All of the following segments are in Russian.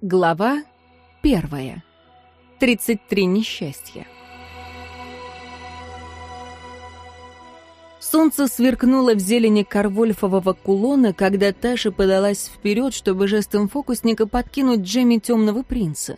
Глава первая. Тридцать три несчастья. Солнце сверкнуло в зелени корвольфового кулона, когда Таша подалась вперед, чтобы жестом фокусника подкинуть Джемми темного принца.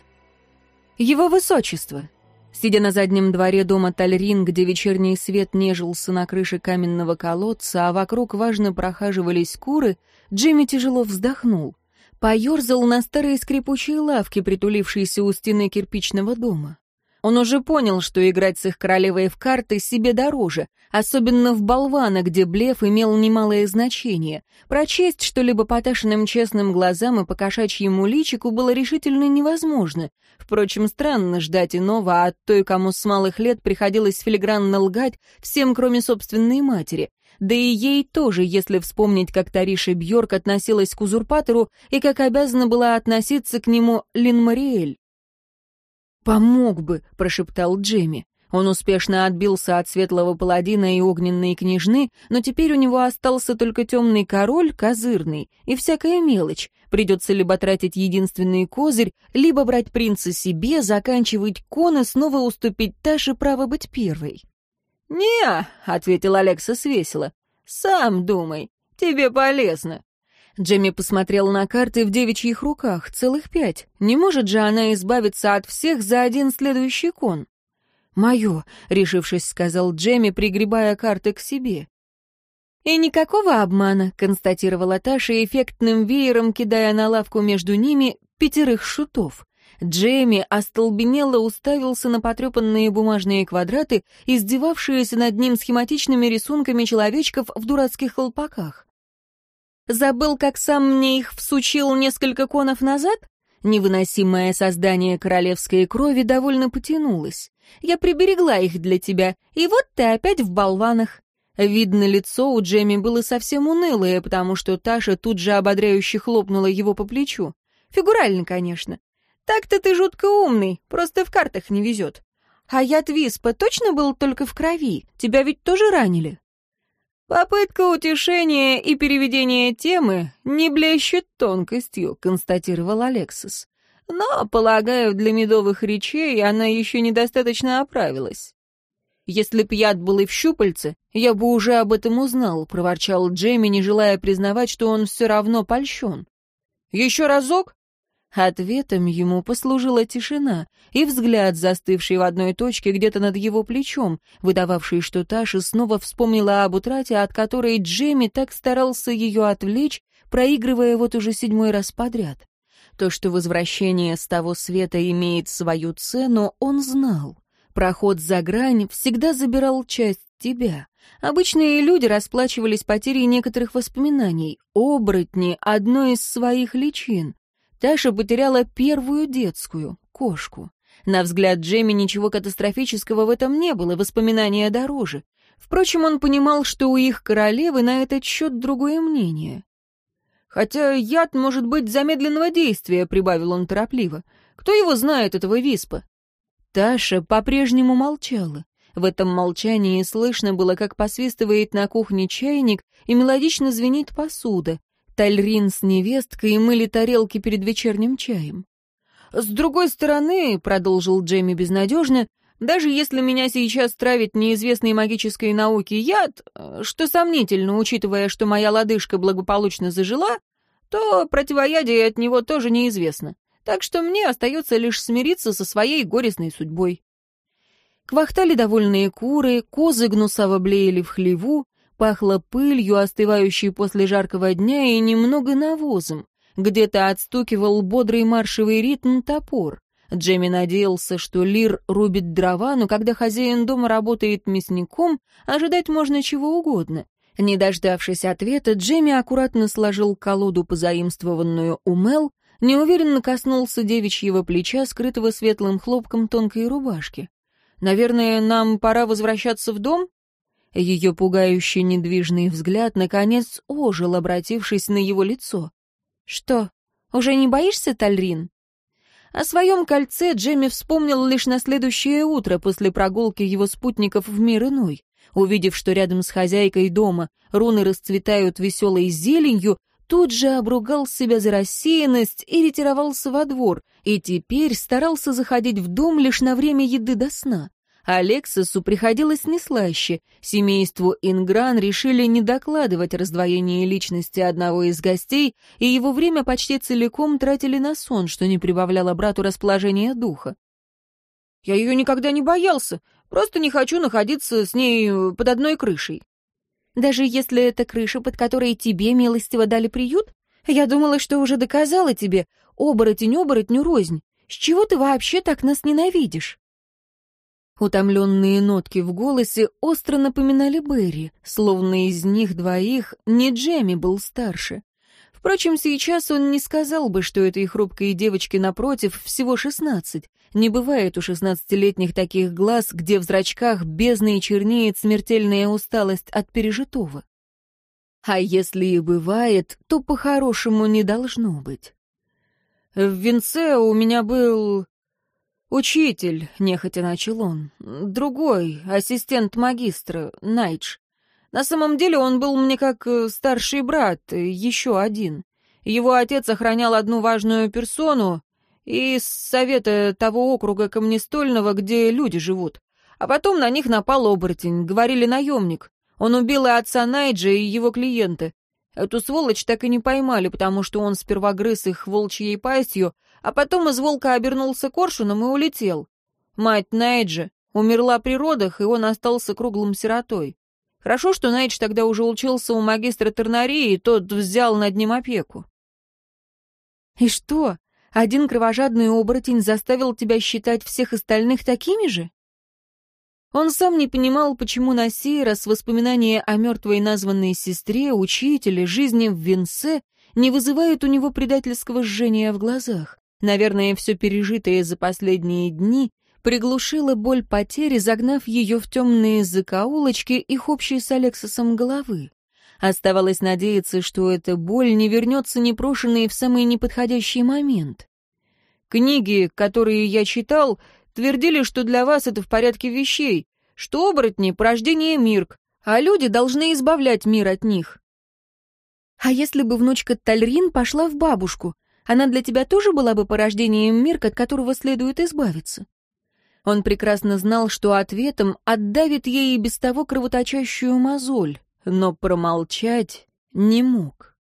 Его высочество! Сидя на заднем дворе дома Тальрин, где вечерний свет нежился на крыше каменного колодца, а вокруг важно прохаживались куры, Джимми тяжело вздохнул. Поерзал на старые скрипучие лавки, притулившиеся у стены кирпичного дома. Он уже понял, что играть с их королевой в карты себе дороже, особенно в болвана, где блеф имел немалое значение. Прочесть что-либо поташенным честным глазам и покошачьему личику было решительно невозможно. Впрочем, странно ждать иного от а той, кому с малых лет приходилось филигранно лгать всем, кроме собственной матери. Да и ей тоже, если вспомнить, как Тариша Бьорк относилась к узурпатору и как обязана была относиться к нему Лин Мариэль. «Помог бы», — прошептал Джемми. Он успешно отбился от светлого паладина и огненной княжны, но теперь у него остался только темный король, козырный, и всякая мелочь. Придется либо тратить единственный козырь, либо брать принца себе, заканчивать кон и снова уступить Таше право быть первой. «Не», — ответил Алекса весело, сам думай, тебе полезно». Джемми посмотрел на карты в девичьих руках, целых пять. Не может же она избавиться от всех за один следующий кон. «Мое», — решившись, сказал Джемми, пригребая карты к себе. «И никакого обмана», — констатировала Таша, эффектным веером кидая на лавку между ними пятерых шутов. Джейми остолбенело уставился на потрепанные бумажные квадраты, издевавшиеся над ним схематичными рисунками человечков в дурацких колпаках. «Забыл, как сам мне их всучил несколько конов назад?» Невыносимое создание королевской крови довольно потянулось. «Я приберегла их для тебя, и вот ты опять в болванах». Видно, лицо у Джемми было совсем унылое, потому что Таша тут же ободряюще хлопнула его по плечу. Фигурально, конечно. Так-то ты жутко умный, просто в картах не везет. А яд Виспа точно был только в крови? Тебя ведь тоже ранили?» «Попытка утешения и переведения темы не блещет тонкостью», — констатировал Алексис. «Но, полагаю, для медовых речей она еще недостаточно оправилась». «Если б яд был и в щупальце, я бы уже об этом узнал», — проворчал Джейми, не желая признавать, что он все равно польщен. «Еще разок, Ответом ему послужила тишина и взгляд, застывший в одной точке где-то над его плечом, выдававший, что Таша снова вспомнила об утрате, от которой Джейми так старался ее отвлечь, проигрывая вот уже седьмой раз подряд. То, что возвращение с того света имеет свою цену, он знал. Проход за грань всегда забирал часть тебя. Обычные люди расплачивались потерей некоторых воспоминаний, оборотни — одной из своих личин. Таша потеряла первую детскую, кошку. На взгляд Джейми ничего катастрофического в этом не было, воспоминания дороже. Впрочем, он понимал, что у их королевы на этот счет другое мнение. «Хотя яд может быть замедленного действия», — прибавил он торопливо. «Кто его знает, этого виспа?» Таша по-прежнему молчала. В этом молчании слышно было, как посвистывает на кухне чайник и мелодично звенит посуда. Тальрин с невесткой мыли тарелки перед вечерним чаем. «С другой стороны», — продолжил Джейми безнадежно, «даже если меня сейчас травит неизвестной магической науки яд, что сомнительно, учитывая, что моя лодыжка благополучно зажила, то противоядие от него тоже неизвестно. Так что мне остается лишь смириться со своей горестной судьбой». Квахтали довольные куры, козы гнусаво блеяли в хлеву, Пахло пылью, остывающей после жаркого дня, и немного навозом. Где-то отстукивал бодрый маршевый ритм топор. Джемми надеялся, что Лир рубит дрова, но когда хозяин дома работает мясником, ожидать можно чего угодно. Не дождавшись ответа, Джемми аккуратно сложил колоду, позаимствованную у Мел, неуверенно коснулся девичьего плеча, скрытого светлым хлопком тонкой рубашки. «Наверное, нам пора возвращаться в дом?» Ее пугающий недвижный взгляд, наконец, ожил, обратившись на его лицо. «Что, уже не боишься, Тальрин?» О своем кольце Джемми вспомнил лишь на следующее утро после прогулки его спутников в мир иной. Увидев, что рядом с хозяйкой дома руны расцветают веселой зеленью, тут же обругал себя за рассеянность и ретировался во двор, и теперь старался заходить в дом лишь на время еды до сна. Алексису приходилось не слаще. Семейству Ингран решили не докладывать раздвоение личности одного из гостей, и его время почти целиком тратили на сон, что не прибавляло брату расположения духа. «Я ее никогда не боялся, просто не хочу находиться с ней э, под одной крышей». «Даже если это крыша, под которой тебе милостиво дали приют? Я думала, что уже доказала тебе, оборотень оборотню рознь. С чего ты вообще так нас ненавидишь?» Утомленные нотки в голосе остро напоминали Берри, словно из них двоих не Джемми был старше. Впрочем, сейчас он не сказал бы, что этой хрупкой девочке напротив всего шестнадцать. Не бывает у шестнадцатилетних таких глаз, где в зрачках бездны чернеет смертельная усталость от пережитого. А если и бывает, то по-хорошему не должно быть. В венце у меня был «Учитель», — нехотя начал он, — «другой, ассистент магистра, Найдж. На самом деле он был мне как э, старший брат, э, еще один. Его отец охранял одну важную персону из совета того округа Камнестольного, где люди живут. А потом на них напал оборотень, говорили наемник. Он убил и отца Найджа, и его клиента. Эту сволочь так и не поймали, потому что он сперва грыз их волчьей пастью, а потом из волка обернулся коршуном и улетел. Мать Найджа умерла при родах, и он остался круглым сиротой. Хорошо, что Найдж тогда уже учился у магистра Тернарии, и тот взял над ним опеку. «И что, один кровожадный оборотень заставил тебя считать всех остальных такими же?» Он сам не понимал, почему на сей раз воспоминания о мертвой названной сестре, учителе, жизни в венце не вызывают у него предательского жжения в глазах. Наверное, все пережитое за последние дни приглушило боль потери, загнав ее в темные закоулочки их общей с Алексосом головы. Оставалось надеяться, что эта боль не вернется непрошенной в самый неподходящий момент. «Книги, которые я читал, твердили, что для вас это в порядке вещей, что оборотни — порождение Мирк, а люди должны избавлять мир от них». «А если бы внучка Тальрин пошла в бабушку?» Она для тебя тоже была бы порождением мирка, от которого следует избавиться? Он прекрасно знал, что ответом отдавит ей и без того кровоточащую мозоль, но промолчать не мог.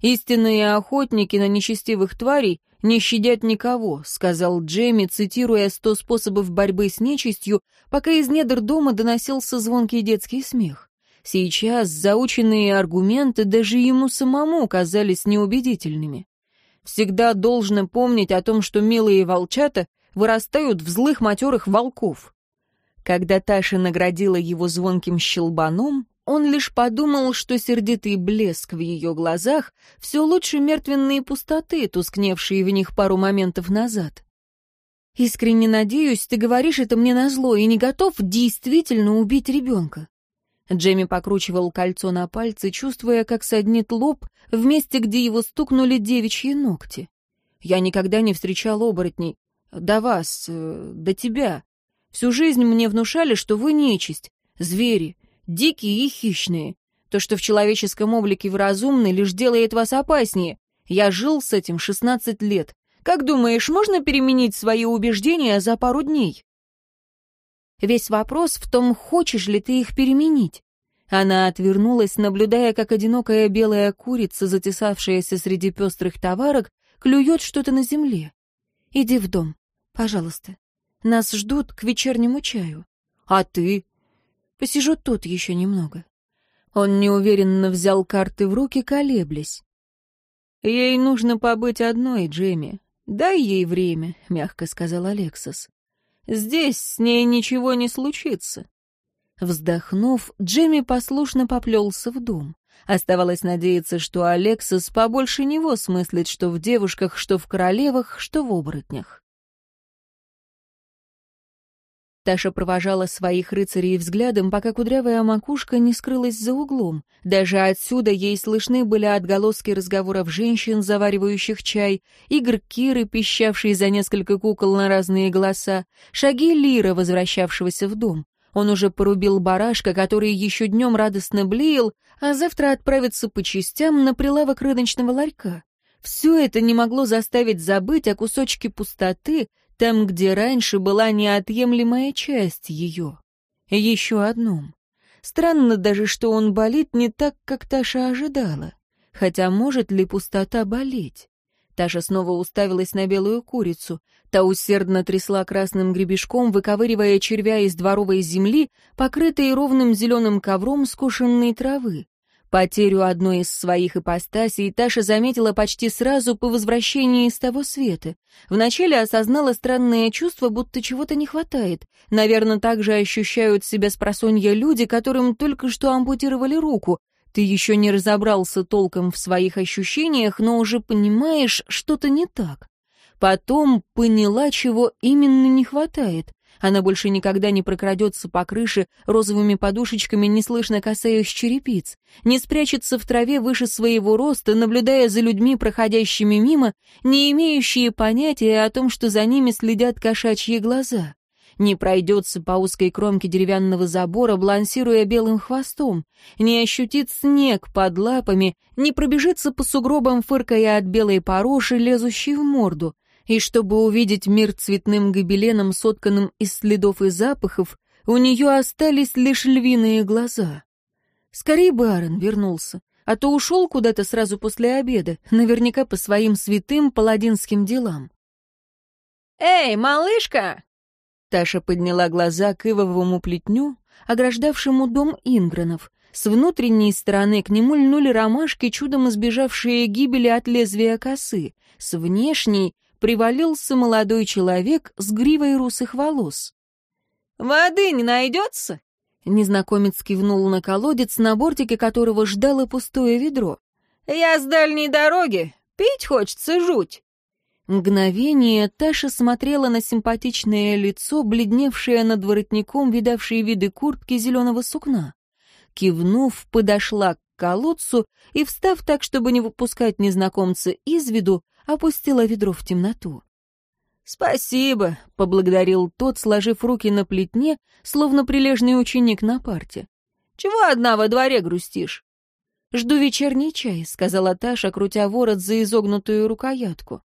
«Истинные охотники на нечестивых тварей не щадят никого», — сказал Джейми, цитируя сто способов борьбы с нечистью, пока из недр дома доносился звонкий детский смех. Сейчас заученные аргументы даже ему самому казались неубедительными всегда должен помнить о том, что милые волчата вырастают в злых матерых волков. Когда Таша наградила его звонким щелбаном, он лишь подумал, что сердитый блеск в ее глазах все лучше мертвенные пустоты, тускневшие в них пару моментов назад. «Искренне надеюсь, ты говоришь это мне назло и не готов действительно убить ребенка». Джемми покручивал кольцо на пальце, чувствуя, как саднит лоб в месте, где его стукнули девичьи ногти. «Я никогда не встречал оборотней. До вас, э, до тебя. Всю жизнь мне внушали, что вы нечисть, звери, дикие и хищные. То, что в человеческом облике вы разумны, лишь делает вас опаснее. Я жил с этим шестнадцать лет. Как думаешь, можно переменить свои убеждения за пару дней?» Весь вопрос в том, хочешь ли ты их переменить. Она отвернулась, наблюдая, как одинокая белая курица, затесавшаяся среди пестрых товарок, клюет что-то на земле. «Иди в дом, пожалуйста. Нас ждут к вечернему чаю. А ты?» «Посижу тут еще немного». Он неуверенно взял карты в руки, колеблясь. «Ей нужно побыть одной, Джемми. Дай ей время», — мягко сказал Алексас. Здесь с ней ничего не случится. Вздохнув, Джимми послушно поплелся в дом. Оставалось надеяться, что Алексис побольше него смыслит, что в девушках, что в королевах, что в оборотнях. Таша провожала своих рыцарей взглядом, пока кудрявая макушка не скрылась за углом. Даже отсюда ей слышны были отголоски разговоров женщин, заваривающих чай, игр Киры, пищавшей за несколько кукол на разные голоса, шаги Лира, возвращавшегося в дом. Он уже порубил барашка, который еще днем радостно блеял, а завтра отправится по частям на прилавок рыночного ларька. Все это не могло заставить забыть о кусочке пустоты, там, где раньше была неотъемлемая часть ее. Еще одном. Странно даже, что он болит не так, как Таша ожидала. Хотя может ли пустота болеть? Таша снова уставилась на белую курицу. Та усердно трясла красным гребешком, выковыривая червя из дворовой земли, покрытой ровным зеленым ковром скошенной травы. Потерю одной из своих ипостасей Таша заметила почти сразу по возвращении из того света. Вначале осознала странное чувство, будто чего-то не хватает. Наверное, так же ощущают себя спросонья люди, которым только что ампутировали руку. Ты еще не разобрался толком в своих ощущениях, но уже понимаешь, что-то не так. Потом поняла, чего именно не хватает. Она больше никогда не прокрадется по крыше розовыми подушечками, неслышно касаясь черепиц, не спрячется в траве выше своего роста, наблюдая за людьми, проходящими мимо, не имеющие понятия о том, что за ними следят кошачьи глаза. Не пройдется по узкой кромке деревянного забора, балансируя белым хвостом, не ощутит снег под лапами, не пробежится по сугробам, фыркая от белой пороши, лезущей в морду — и чтобы увидеть мир цветным гобеленом, сотканным из следов и запахов, у нее остались лишь львиные глаза. Скорей бы Аарон вернулся, а то ушел куда-то сразу после обеда, наверняка по своим святым паладинским делам. «Эй, малышка!» Таша подняла глаза к ивовому плетню, ограждавшему дом Ингранов. С внутренней стороны к нему льнули ромашки, чудом избежавшие гибели от лезвия косы. С внешней привалился молодой человек с гривой русых волос. «Воды не найдется?» Незнакомец кивнул на колодец, на бортике которого ждало пустое ведро. «Я с дальней дороги. Пить хочется жуть». Мгновение Таша смотрела на симпатичное лицо, бледневшее над воротником, видавшие виды куртки зеленого сукна. Кивнув, подошла к колодцу и, встав так, чтобы не выпускать незнакомца из виду, опустила ведро в темноту. «Спасибо», — поблагодарил тот, сложив руки на плетне, словно прилежный ученик на парте. «Чего одна во дворе грустишь?» «Жду вечерний чай», — сказала Таша, крутя ворот за изогнутую рукоятку.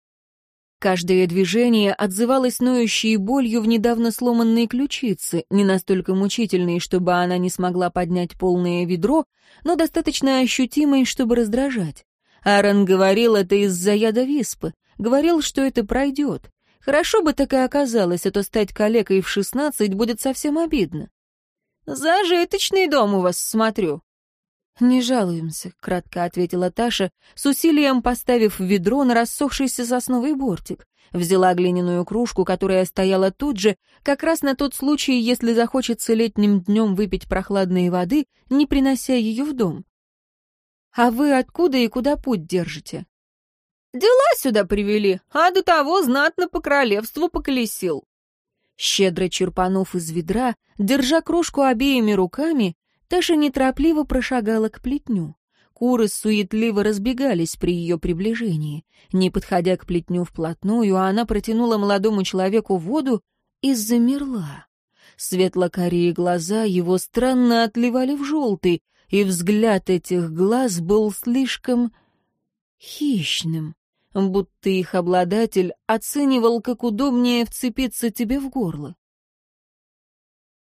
Каждое движение отзывалось ноющей болью в недавно сломанной ключице, не настолько мучительной, чтобы она не смогла поднять полное ведро, но достаточно ощутимой, чтобы раздражать. Аарон говорил это из-за яда виспы. Говорил, что это пройдет. Хорошо бы так и оказалось, а то стать калекой в шестнадцать будет совсем обидно. «Зажиточный дом у вас, смотрю». «Не жалуемся», — кратко ответила Таша, с усилием поставив ведро на рассохшийся сосновый бортик. Взяла глиняную кружку, которая стояла тут же, как раз на тот случай, если захочется летним днем выпить прохладной воды, не принося ее в дом. А вы откуда и куда путь держите? Дела сюда привели, а до того знатно по королевству поколесил. Щедро черпанув из ведра, держа кружку обеими руками, Таша неторопливо прошагала к плетню. Куры суетливо разбегались при ее приближении. Не подходя к плетню вплотную, она протянула молодому человеку воду и замерла. и взгляд этих глаз был слишком хищным, будто их обладатель оценивал, как удобнее вцепиться тебе в горло.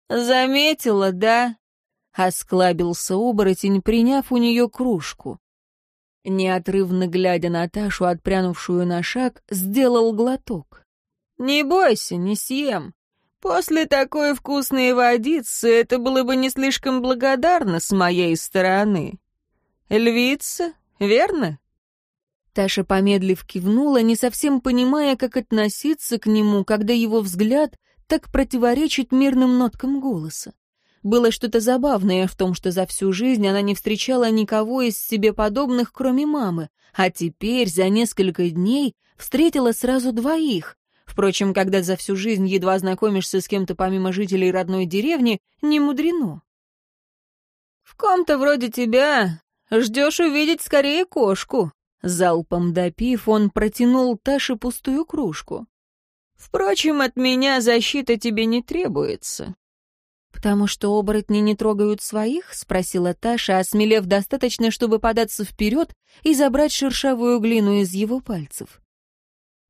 «Заметила, да?» — осклабился оборотень, приняв у нее кружку. Неотрывно глядя на Ташу, отпрянувшую на шаг, сделал глоток. «Не бойся, не съем. После такой вкусной водицы это было бы не слишком благодарно с моей стороны. Львица, верно? Таша, помедлив, кивнула, не совсем понимая, как относиться к нему, когда его взгляд так противоречит мирным ноткам голоса. Было что-то забавное в том, что за всю жизнь она не встречала никого из себе подобных, кроме мамы, а теперь за несколько дней встретила сразу двоих, Впрочем, когда за всю жизнь едва знакомишься с кем-то помимо жителей родной деревни, не мудрено. «В ком-то вроде тебя ждешь увидеть скорее кошку», Залпом допив, он протянул Таше пустую кружку. «Впрочем, от меня защита тебе не требуется». «Потому что оборотни не трогают своих?» — спросила Таша, осмелев достаточно, чтобы податься вперед и забрать шершавую глину из его пальцев.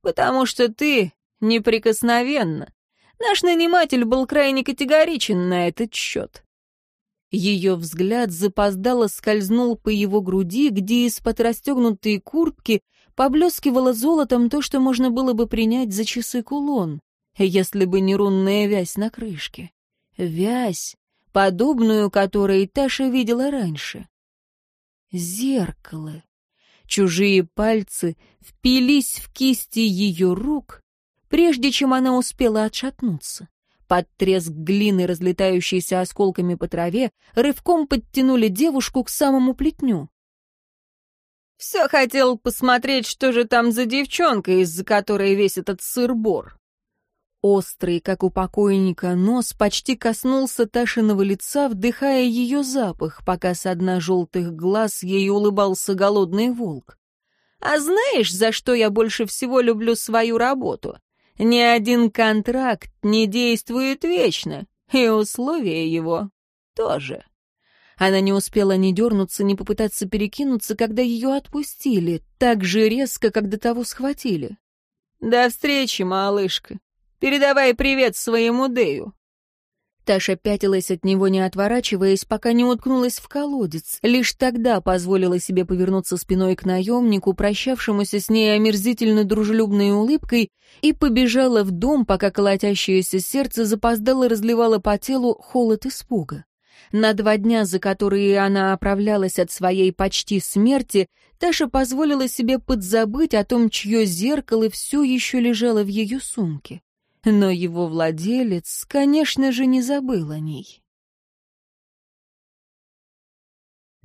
«Потому что ты неприкосновенно. Наш наниматель был крайне категоричен на этот счет. Ее взгляд запоздало скользнул по его груди, где из-под расстегнутой куртки поблескивало золотом то, что можно было бы принять за часы кулон, если бы не рунная вязь на крышке. Вязь, подобную которой Таша видела раньше. Зеркало. Чужие пальцы впились в кисти ее рук, прежде чем она успела отшатнуться. Под треск глины, разлетающейся осколками по траве, рывком подтянули девушку к самому плетню. «Все хотел посмотреть, что же там за девчонка, из-за которой весь этот сыр-бор». Острый, как у покойника, нос почти коснулся Ташиного лица, вдыхая ее запах, пока с дна желтых глаз ей улыбался голодный волк. «А знаешь, за что я больше всего люблю свою работу? Ни один контракт не действует вечно, и условия его тоже. Она не успела ни дернуться, ни попытаться перекинуться, когда ее отпустили, так же резко, как до того схватили. «До встречи, малышка. Передавай привет своему Дэю». Таша пятилась от него, не отворачиваясь, пока не уткнулась в колодец. Лишь тогда позволила себе повернуться спиной к наемнику, прощавшемуся с ней омерзительно дружелюбной улыбкой, и побежала в дом, пока колотящееся сердце запоздало разливало по телу холод испуга. На два дня, за которые она оправлялась от своей почти смерти, Таша позволила себе подзабыть о том, чье зеркало все еще лежало в ее сумке но его владелец, конечно же, не забыл о ней.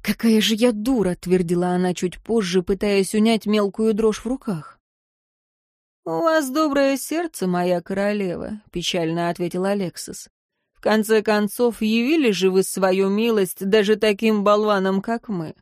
«Какая же я дура!» — твердила она чуть позже, пытаясь унять мелкую дрожь в руках. «У вас доброе сердце, моя королева», — печально ответил Алексис. «В конце концов, явили же вы свою милость даже таким болванам, как мы».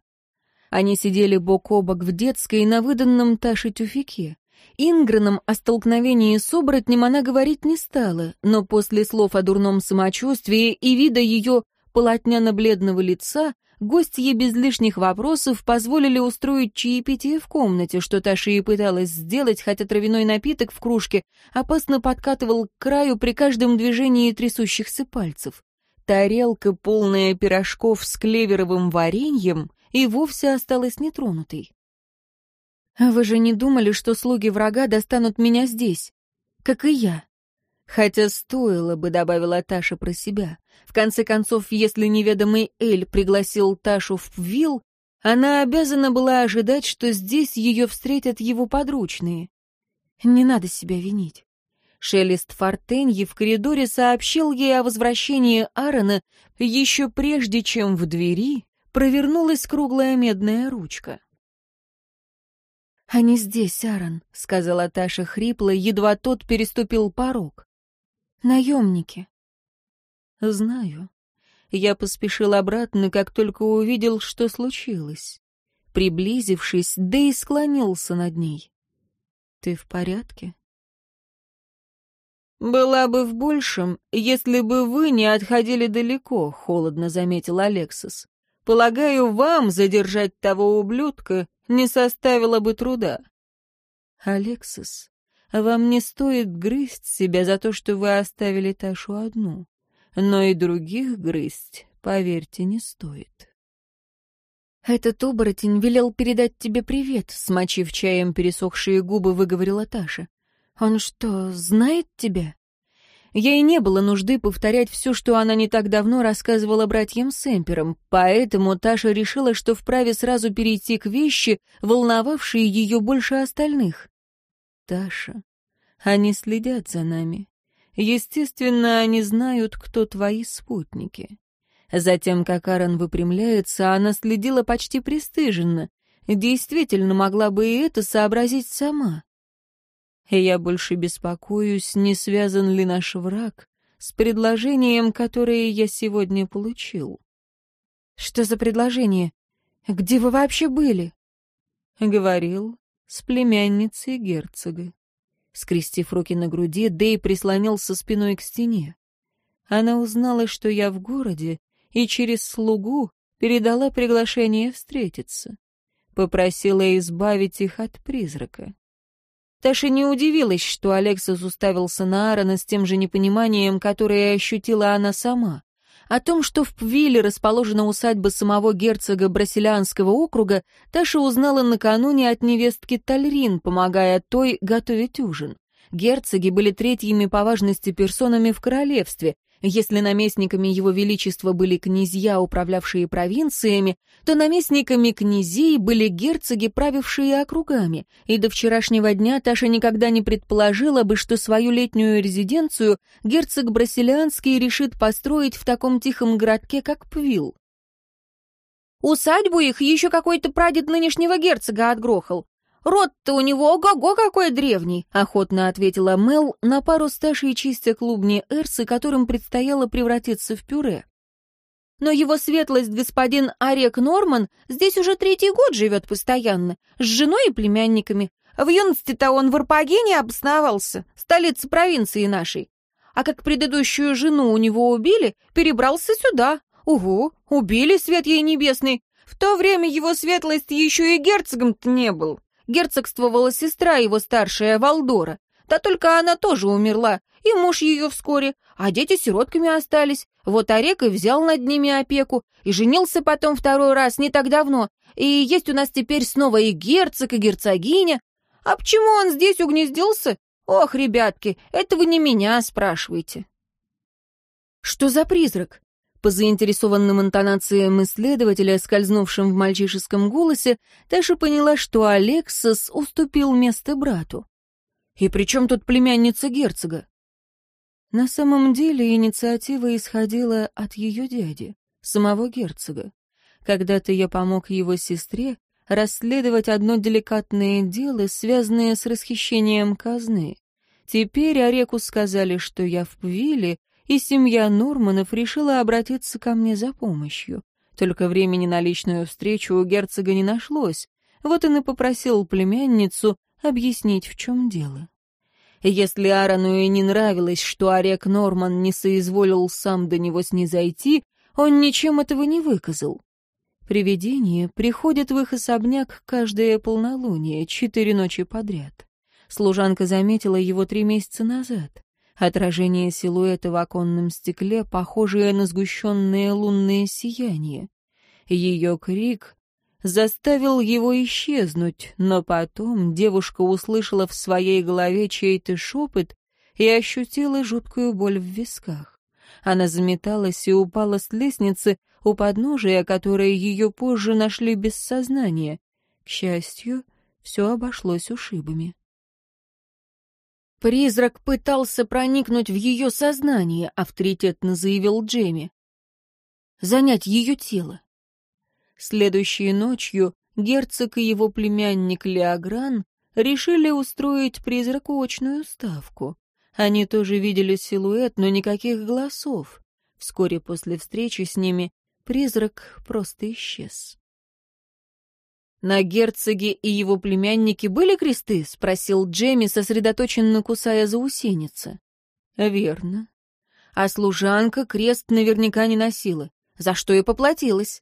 Они сидели бок о бок в детской на выданном Таше тюфике. Ингрином о столкновении с оборотнем она говорить не стала, но после слов о дурном самочувствии и вида ее полотняно-бледного лица гостье без лишних вопросов позволили устроить чаепитие в комнате, что Таша и пыталась сделать, хотя травяной напиток в кружке опасно подкатывал к краю при каждом движении трясущихся пальцев. Тарелка, полная пирожков с клеверовым вареньем, и вовсе осталась нетронутой. А вы же не думали, что слуги врага достанут меня здесь, как и я. Хотя стоило бы, добавила Таша про себя. В конце концов, если неведомый Эль пригласил Ташу в Вилл, она обязана была ожидать, что здесь ее встретят его подручные. Не надо себя винить. Шелест Фортеньи в коридоре сообщил ей о возвращении Аарона еще прежде, чем в двери провернулась круглая медная ручка. «Они здесь, Аарон», — сказала Таша хрипло, едва тот переступил порог. «Наемники». «Знаю». Я поспешил обратно, как только увидел, что случилось. Приблизившись, да и склонился над ней. «Ты в порядке?» «Была бы в большем, если бы вы не отходили далеко», — холодно заметил Алексис. Полагаю, вам задержать того ублюдка не составило бы труда. Алексис, вам не стоит грызть себя за то, что вы оставили Ташу одну, но и других грызть, поверьте, не стоит. «Этот оборотень велел передать тебе привет», — смочив чаем пересохшие губы, выговорила Таша. «Он что, знает тебя?» Ей не было нужды повторять все, что она не так давно рассказывала братьям Сэмперам, поэтому Таша решила, что вправе сразу перейти к вещи, волновавшие ее больше остальных. «Таша, они следят за нами. Естественно, они знают, кто твои спутники». Затем, как Аарон выпрямляется, она следила почти пристыженно. Действительно, могла бы и это сообразить сама. И я больше беспокоюсь, не связан ли наш враг с предложением, которое я сегодня получил. Что за предложение? Где вы вообще были? Говорил с племянницей герцога. Скрестив руки на груди, Дэй прислонился спиной к стене. Она узнала, что я в городе, и через слугу передала приглашение встретиться. Попросила избавить их от призрака. Таша не удивилась, что Алексис уставился на Аарона с тем же непониманием, которое ощутила она сама. О том, что в Пвиле расположена усадьба самого герцога Брасилианского округа, Таша узнала накануне от невестки Тальрин, помогая той готовить ужин. Герцоги были третьими по важности персонами в королевстве, если наместниками его величества были князья, управлявшие провинциями, то наместниками князей были герцоги, правившие округами, и до вчерашнего дня Таша никогда не предположила бы, что свою летнюю резиденцию герцог Брасилианский решит построить в таком тихом городке, как Пвилл. «Усадьбу их еще какой-то прадед нынешнего герцога отгрохал. Рот-то у него ого-го какой древний!» — охотно ответила Мел на пару с чистя клубни Эрсы, которым предстояло превратиться в пюре. «Но его светлость господин Орек Норман здесь уже третий год живет постоянно, с женой и племянниками. В юности-то он в Арпагене обосновался, столице провинции нашей. А как предыдущую жену у него убили, перебрался сюда. Угу, убили, свет ей небесный. В то время его светлость еще и герцогом-то не был герцогствовала сестра его старшая, Валдора. Да только она тоже умерла, и муж ее вскоре, а дети сиротками остались. Вот Орек и взял над ними опеку, и женился потом второй раз не так давно. И есть у нас теперь снова и герцог, и герцогиня. А почему он здесь угнездился? Ох, ребятки, это вы не меня спрашиваете. Что за призрак? По заинтересованным интонациям исследователя, скользнувшим в мальчишеском голосе, Таша поняла, что Алексос уступил место брату. «И при чем тут племянница герцога?» На самом деле инициатива исходила от ее дяди, самого герцога. Когда-то я помог его сестре расследовать одно деликатное дело, связанное с расхищением казны. Теперь Ореку сказали, что я в Пвиле, и семья Нурманов решила обратиться ко мне за помощью. Только времени на личную встречу у герцога не нашлось, вот он и попросил племянницу объяснить, в чем дело. Если Аарону и не нравилось, что Орек Норман не соизволил сам до него снизойти, он ничем этого не выказал. Привидения приходят в их особняк каждое полнолуние, четыре ночи подряд. Служанка заметила его три месяца назад. Отражение силуэта в оконном стекле, похожее на сгущенное лунное сияние. Ее крик заставил его исчезнуть, но потом девушка услышала в своей голове чей-то шепот и ощутила жуткую боль в висках. Она заметалась и упала с лестницы, у подножия которой ее позже нашли без сознания. К счастью, все обошлось ушибами. Призрак пытался проникнуть в ее сознание, авторитетно заявил Джейми. Занять ее тело. Следующей ночью герцог и его племянник Леогран решили устроить призраку очную ставку. Они тоже видели силуэт, но никаких голосов. Вскоре после встречи с ними призрак просто исчез. «На герцоге и его племяннике были кресты?» — спросил Джейми, сосредоточенно кусая заусеница. «Верно. А служанка крест наверняка не носила, за что и поплатилась».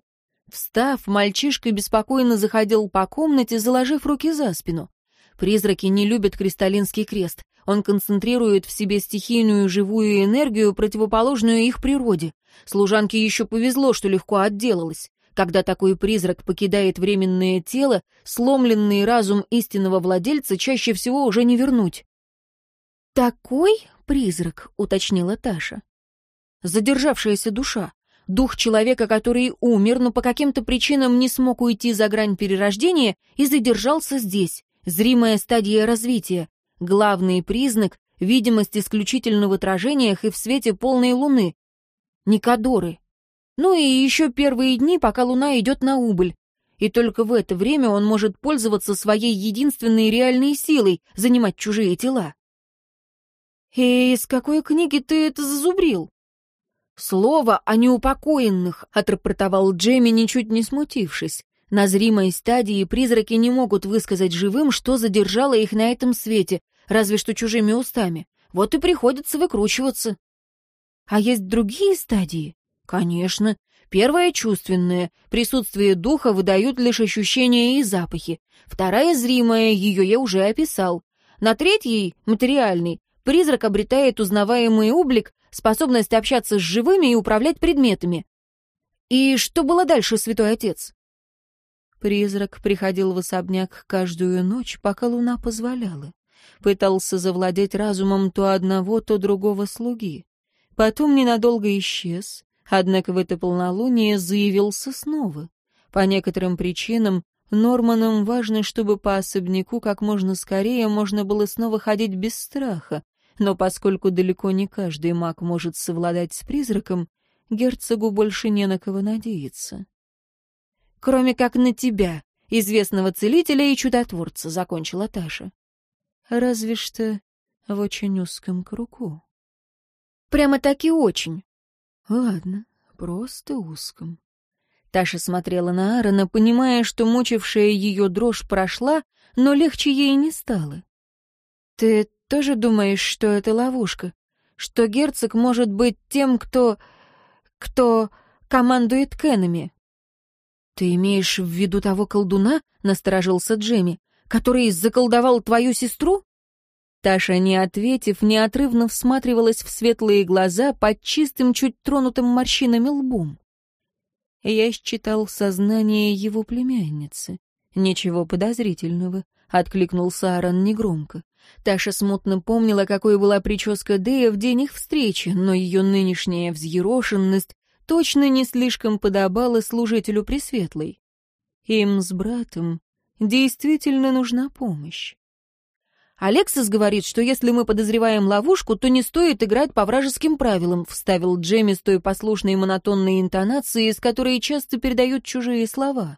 Встав, мальчишка беспокойно заходил по комнате, заложив руки за спину. Призраки не любят кристаллинский крест. Он концентрирует в себе стихийную живую энергию, противоположную их природе. Служанке еще повезло, что легко отделалась. Когда такой призрак покидает временное тело, сломленный разум истинного владельца чаще всего уже не вернуть. «Такой призрак», — уточнила Таша. «Задержавшаяся душа. Дух человека, который умер, но по каким-то причинам не смог уйти за грань перерождения и задержался здесь. Зримая стадия развития. Главный признак — видимость исключительно в отражениях и в свете полной луны. Никадоры, ну и еще первые дни, пока Луна идет на убыль. И только в это время он может пользоваться своей единственной реальной силой — занимать чужие тела. «И «Э, из какой книги ты это зазубрил?» «Слово о неупокоенных», — отрапортовал Джейми, ничуть не смутившись. На зримой стадии призраки не могут высказать живым, что задержало их на этом свете, разве что чужими устами. Вот и приходится выкручиваться. А есть другие стадии? Конечно. первая чувственное. Присутствие духа выдают лишь ощущения и запахи. Вторая — зримая, ее я уже описал. На третьей — материальный. Призрак обретает узнаваемый облик, способность общаться с живыми и управлять предметами. И что было дальше, святой отец? Призрак приходил в особняк каждую ночь, пока луна позволяла. Пытался завладеть разумом то одного, то другого слуги. Потом ненадолго исчез, Однако в это полнолуние заявился снова. По некоторым причинам Норманам важно, чтобы по особняку как можно скорее можно было снова ходить без страха, но поскольку далеко не каждый маг может совладать с призраком, герцогу больше не на кого надеяться. «Кроме как на тебя, известного целителя и чудотворца», — закончила Таша. «Разве что в очень узком кругу». так и очень. Ладно, просто узком. Таша смотрела на Аарона, понимая, что мучившая ее дрожь прошла, но легче ей не стало. «Ты тоже думаешь, что это ловушка? Что герцог может быть тем, кто... кто командует Кенами?» «Ты имеешь в виду того колдуна?» — насторожился Джемми. «Который заколдовал твою сестру?» Таша, не ответив, неотрывно всматривалась в светлые глаза под чистым, чуть тронутым морщинами лбом. Я считал сознание его племянницы. Ничего подозрительного, откликнулся Аарон негромко. Таша смутно помнила, какой была прическа Дэя в день их встречи, но ее нынешняя взъерошенность точно не слишком подобала служителю Пресветлой. Им с братом действительно нужна помощь. Алексис говорит, что если мы подозреваем ловушку, то не стоит играть по вражеским правилам, вставил Джемми с той послушной монотонной интонацией, с которой часто передают чужие слова.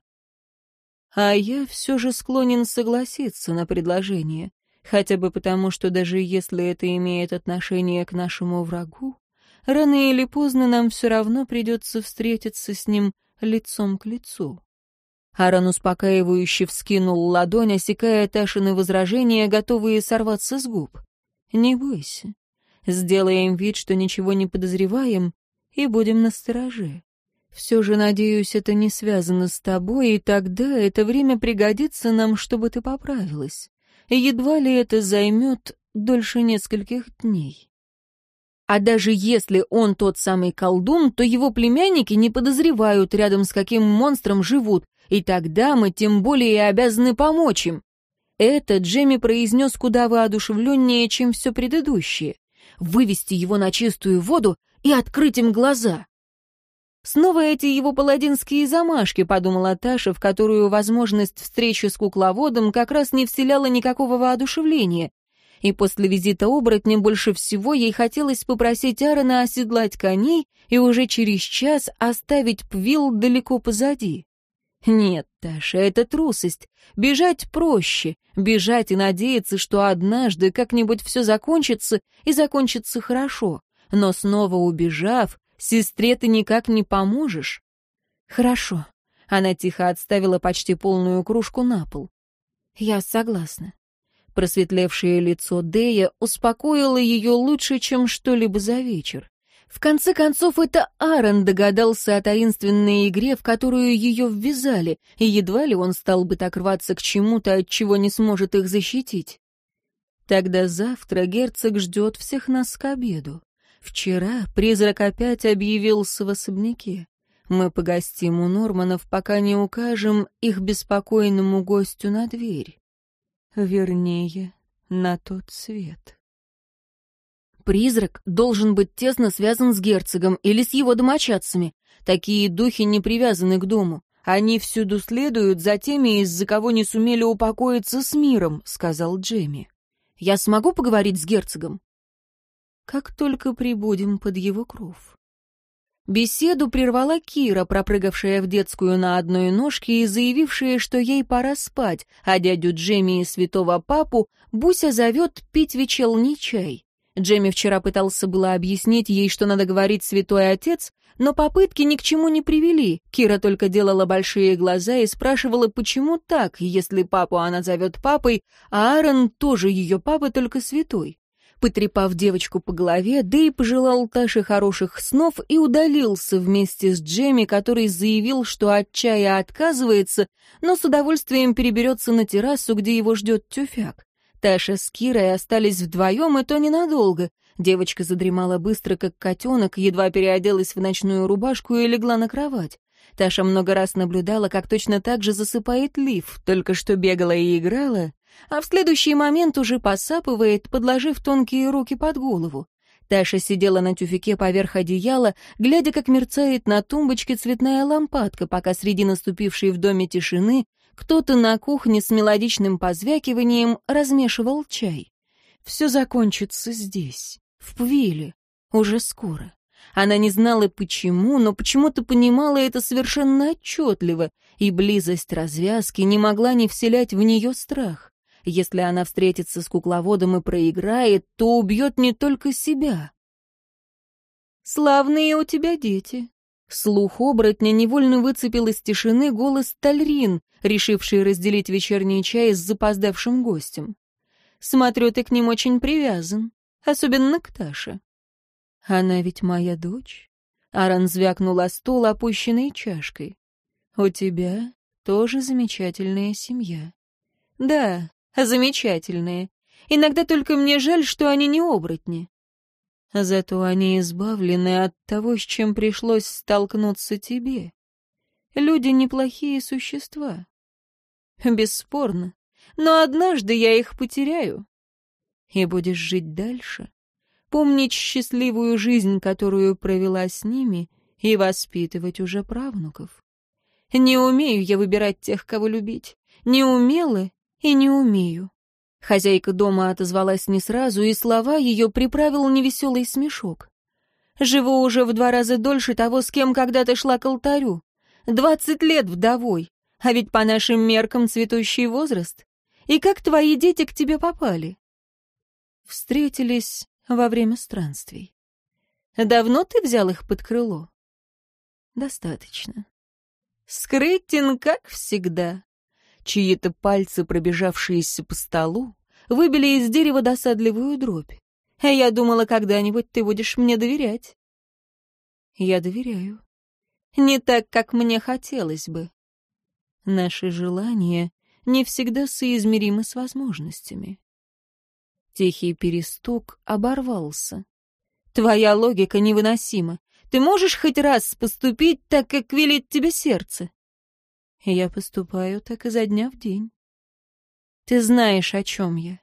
А я все же склонен согласиться на предложение, хотя бы потому, что даже если это имеет отношение к нашему врагу, рано или поздно нам все равно придется встретиться с ним лицом к лицу. Аарон успокаивающе вскинул ладонь, осекая Ташины возражения, готовые сорваться с губ. «Не бойся. Сделаем вид, что ничего не подозреваем, и будем настороже. Все же, надеюсь, это не связано с тобой, и тогда это время пригодится нам, чтобы ты поправилась. Едва ли это займет дольше нескольких дней». А даже если он тот самый колдун, то его племянники не подозревают, рядом с каким монстром живут, и тогда мы тем более обязаны помочь им. Это Джемми произнес куда воодушевленнее, чем все предыдущее. Вывести его на чистую воду и открыть им глаза. Снова эти его паладинские замашки, подумала Таша, в которую возможность встречи с кукловодом как раз не вселяла никакого воодушевления. И после визита оборотня больше всего ей хотелось попросить Аарона оседлать коней и уже через час оставить Пвилл далеко позади. Нет, Таша, это трусость. Бежать проще. Бежать и надеяться, что однажды как-нибудь все закончится, и закончится хорошо. Но снова убежав, сестре ты никак не поможешь. Хорошо. Она тихо отставила почти полную кружку на пол. Я согласна. Просветлевшее лицо Дея успокоило ее лучше, чем что-либо за вечер. В конце концов, это Аарон догадался о таинственной игре, в которую ее ввязали, и едва ли он стал бы так рваться к чему-то, от чего не сможет их защитить. Тогда завтра герцог ждет всех нас к обеду. Вчера призрак опять объявился в особняке. Мы погостим у Норманов, пока не укажем их беспокойному гостю на дверь. Вернее, на тот свет. Призрак должен быть тесно связан с герцогом или с его домочадцами. Такие духи не привязаны к дому. Они всюду следуют за теми, из-за кого не сумели упокоиться с миром», — сказал Джемми. «Я смогу поговорить с герцогом?» «Как только прибудем под его кров». Беседу прервала Кира, пропрыгавшая в детскую на одной ножке и заявившая, что ей пора спать, а дядю Джемми и святого папу Буся зовет пить вечерний чай. Джемми вчера пытался было объяснить ей, что надо говорить «Святой Отец», но попытки ни к чему не привели. Кира только делала большие глаза и спрашивала, почему так, если папу она зовет папой, а Аарон тоже ее папа, только святой. Потрепав девочку по голове, Дэй пожелал Таше хороших снов и удалился вместе с Джемми, который заявил, что отчая отказывается, но с удовольствием переберется на террасу, где его ждет тюфяк. Таша с Кирой остались вдвоем, и то ненадолго. Девочка задремала быстро, как котенок, едва переоделась в ночную рубашку и легла на кровать. Таша много раз наблюдала, как точно так же засыпает Лив, только что бегала и играла, а в следующий момент уже посапывает, подложив тонкие руки под голову. Таша сидела на тюфике поверх одеяла, глядя, как мерцает на тумбочке цветная лампадка, пока среди наступившей в доме тишины кто-то на кухне с мелодичным позвякиванием размешивал чай. Все закончится здесь, в Пвиле, уже скоро. Она не знала почему, но почему-то понимала это совершенно отчетливо, и близость развязки не могла не вселять в нее страх. Если она встретится с кукловодом и проиграет, то убьет не только себя. «Славные у тебя дети», Слух оборотня невольно выцепил из тишины голос Тальрин, решивший разделить вечерний чай с запоздавшим гостем. «Смотрю, ты к ним очень привязан, особенно к Таше». «Она ведь моя дочь?» Аран звякнула о стол, опущенной чашкой. «У тебя тоже замечательная семья». «Да, замечательная. Иногда только мне жаль, что они не оборотни. Зато они избавлены от того, с чем пришлось столкнуться тебе. Люди — неплохие существа. Бесспорно. Но однажды я их потеряю. И будешь жить дальше, помнить счастливую жизнь, которую провела с ними, и воспитывать уже правнуков. Не умею я выбирать тех, кого любить. Не умела и не умею. Хозяйка дома отозвалась не сразу, и слова ее приправил невеселый смешок. «Живу уже в два раза дольше того, с кем когда-то шла к алтарю. Двадцать лет вдовой, а ведь по нашим меркам цветущий возраст. И как твои дети к тебе попали?» Встретились во время странствий. «Давно ты взял их под крыло?» «Достаточно». «Скрытен, как всегда», Чьи-то пальцы, пробежавшиеся по столу, выбили из дерева досадливую дробь. Я думала, когда-нибудь ты будешь мне доверять. Я доверяю. Не так, как мне хотелось бы. Наши желания не всегда соизмеримы с возможностями. Тихий перестук оборвался. Твоя логика невыносима. Ты можешь хоть раз поступить так, как велит тебе сердце? Я поступаю так изо дня в день. Ты знаешь, о чем я.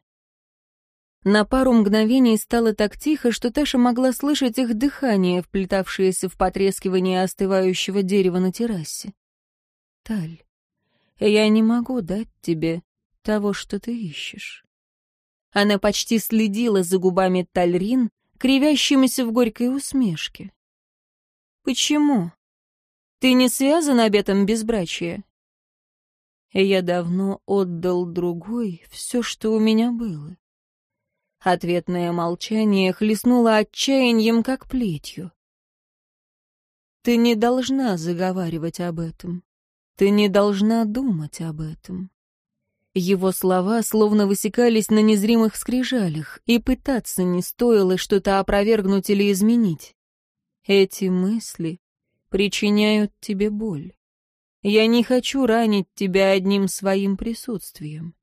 На пару мгновений стало так тихо, что Таша могла слышать их дыхание, вплетавшееся в потрескивание остывающего дерева на террасе. Таль, я не могу дать тебе того, что ты ищешь. Она почти следила за губами Тальрин, кривящимися в горькой усмешке. Почему? Ты не связан обетом безбрачия? Я давно отдал другой все, что у меня было. Ответное молчание хлестнуло отчаянием, как плетью. Ты не должна заговаривать об этом. Ты не должна думать об этом. Его слова словно высекались на незримых скрижалях, и пытаться не стоило что-то опровергнуть или изменить. Эти мысли причиняют тебе боль. Я не хочу ранить тебя одним своим присутствием».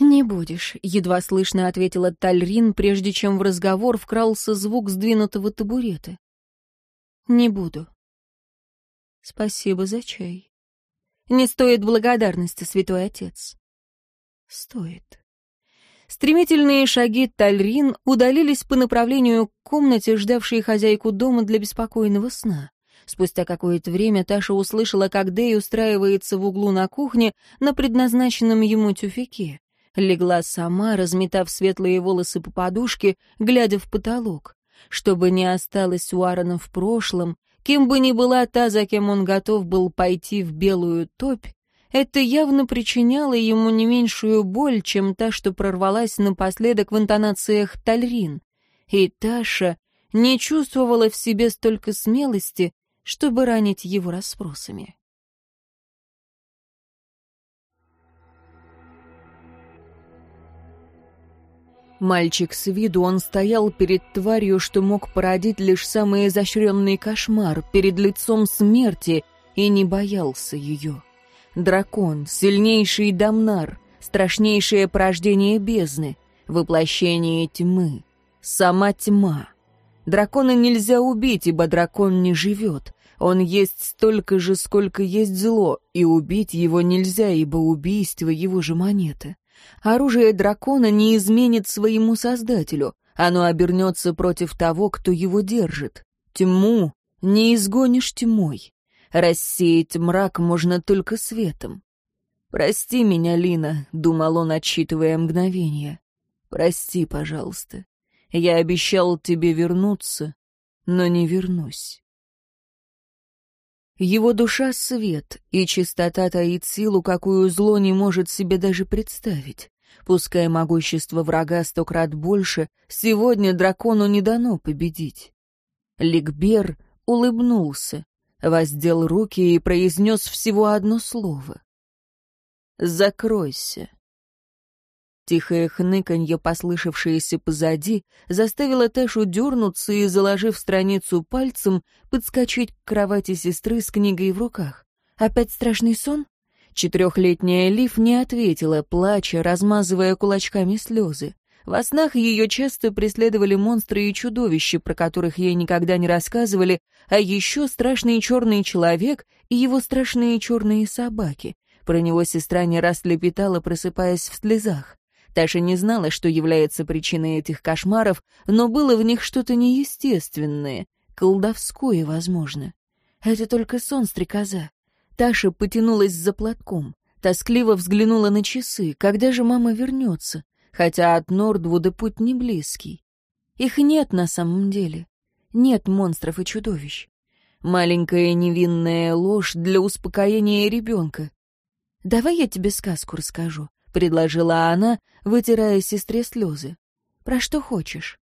«Не будешь», — едва слышно ответила Тальрин, прежде чем в разговор вкрался звук сдвинутого табурета. «Не буду». «Спасибо за чай». «Не стоит благодарности, святой отец». «Стоит». Стремительные шаги Тальрин удалились по направлению к комнате, ждавшей хозяйку дома для беспокойного сна. Спустя какое-то время Таша услышала, как Дэй устраивается в углу на кухне на предназначенном ему тюфике. Легла сама, разметав светлые волосы по подушке, глядя в потолок. Чтобы не осталось у Аарона в прошлом, кем бы ни была та, за кем он готов был пойти в белую топь, это явно причиняло ему не меньшую боль, чем та, что прорвалась напоследок в интонациях Тальрин. И Таша не чувствовала в себе столько смелости, чтобы ранить его расспросами. Мальчик с виду, он стоял перед тварью, что мог породить лишь самый изощренный кошмар, перед лицом смерти, и не боялся ее. Дракон, сильнейший Дамнар, страшнейшее порождение бездны, воплощение тьмы, сама тьма. Дракона нельзя убить, ибо дракон не живет. Он есть столько же, сколько есть зло, и убить его нельзя, ибо убийство его же монеты. Оружие дракона не изменит своему создателю, оно обернется против того, кто его держит. Тьму не изгонишь тьмой. Рассеять мрак можно только светом. «Прости меня, Лина», — думал он, отчитывая мгновение. «Прости, пожалуйста. Я обещал тебе вернуться, но не вернусь». Его душа — свет, и чистота таит силу, какую зло не может себе даже представить. Пускай могущество врага сто крат больше, сегодня дракону не дано победить. Ликбер улыбнулся, воздел руки и произнес всего одно слово. «Закройся». Тихое хныканье, послышавшееся позади, заставило Тэшу дернуться и, заложив страницу пальцем, подскочить к кровати сестры с книгой в руках. «Опять страшный сон?» Четырехлетняя Лив не ответила, плача, размазывая кулачками слезы. Во снах ее часто преследовали монстры и чудовища, про которых ей никогда не рассказывали, а еще страшный черный человек и его страшные черные собаки. Про него сестра не раз лепетала, просыпаясь в слезах. Таша не знала, что является причиной этих кошмаров, но было в них что-то неестественное, колдовское, возможно. Это только сон стрекоза. Таша потянулась за платком, тоскливо взглянула на часы, когда же мама вернется, хотя от Нордвуда путь не близкий. Их нет на самом деле. Нет монстров и чудовищ. Маленькая невинная ложь для успокоения ребенка. Давай я тебе сказку расскажу. — предложила она, вытирая сестре слезы. «Про что хочешь?»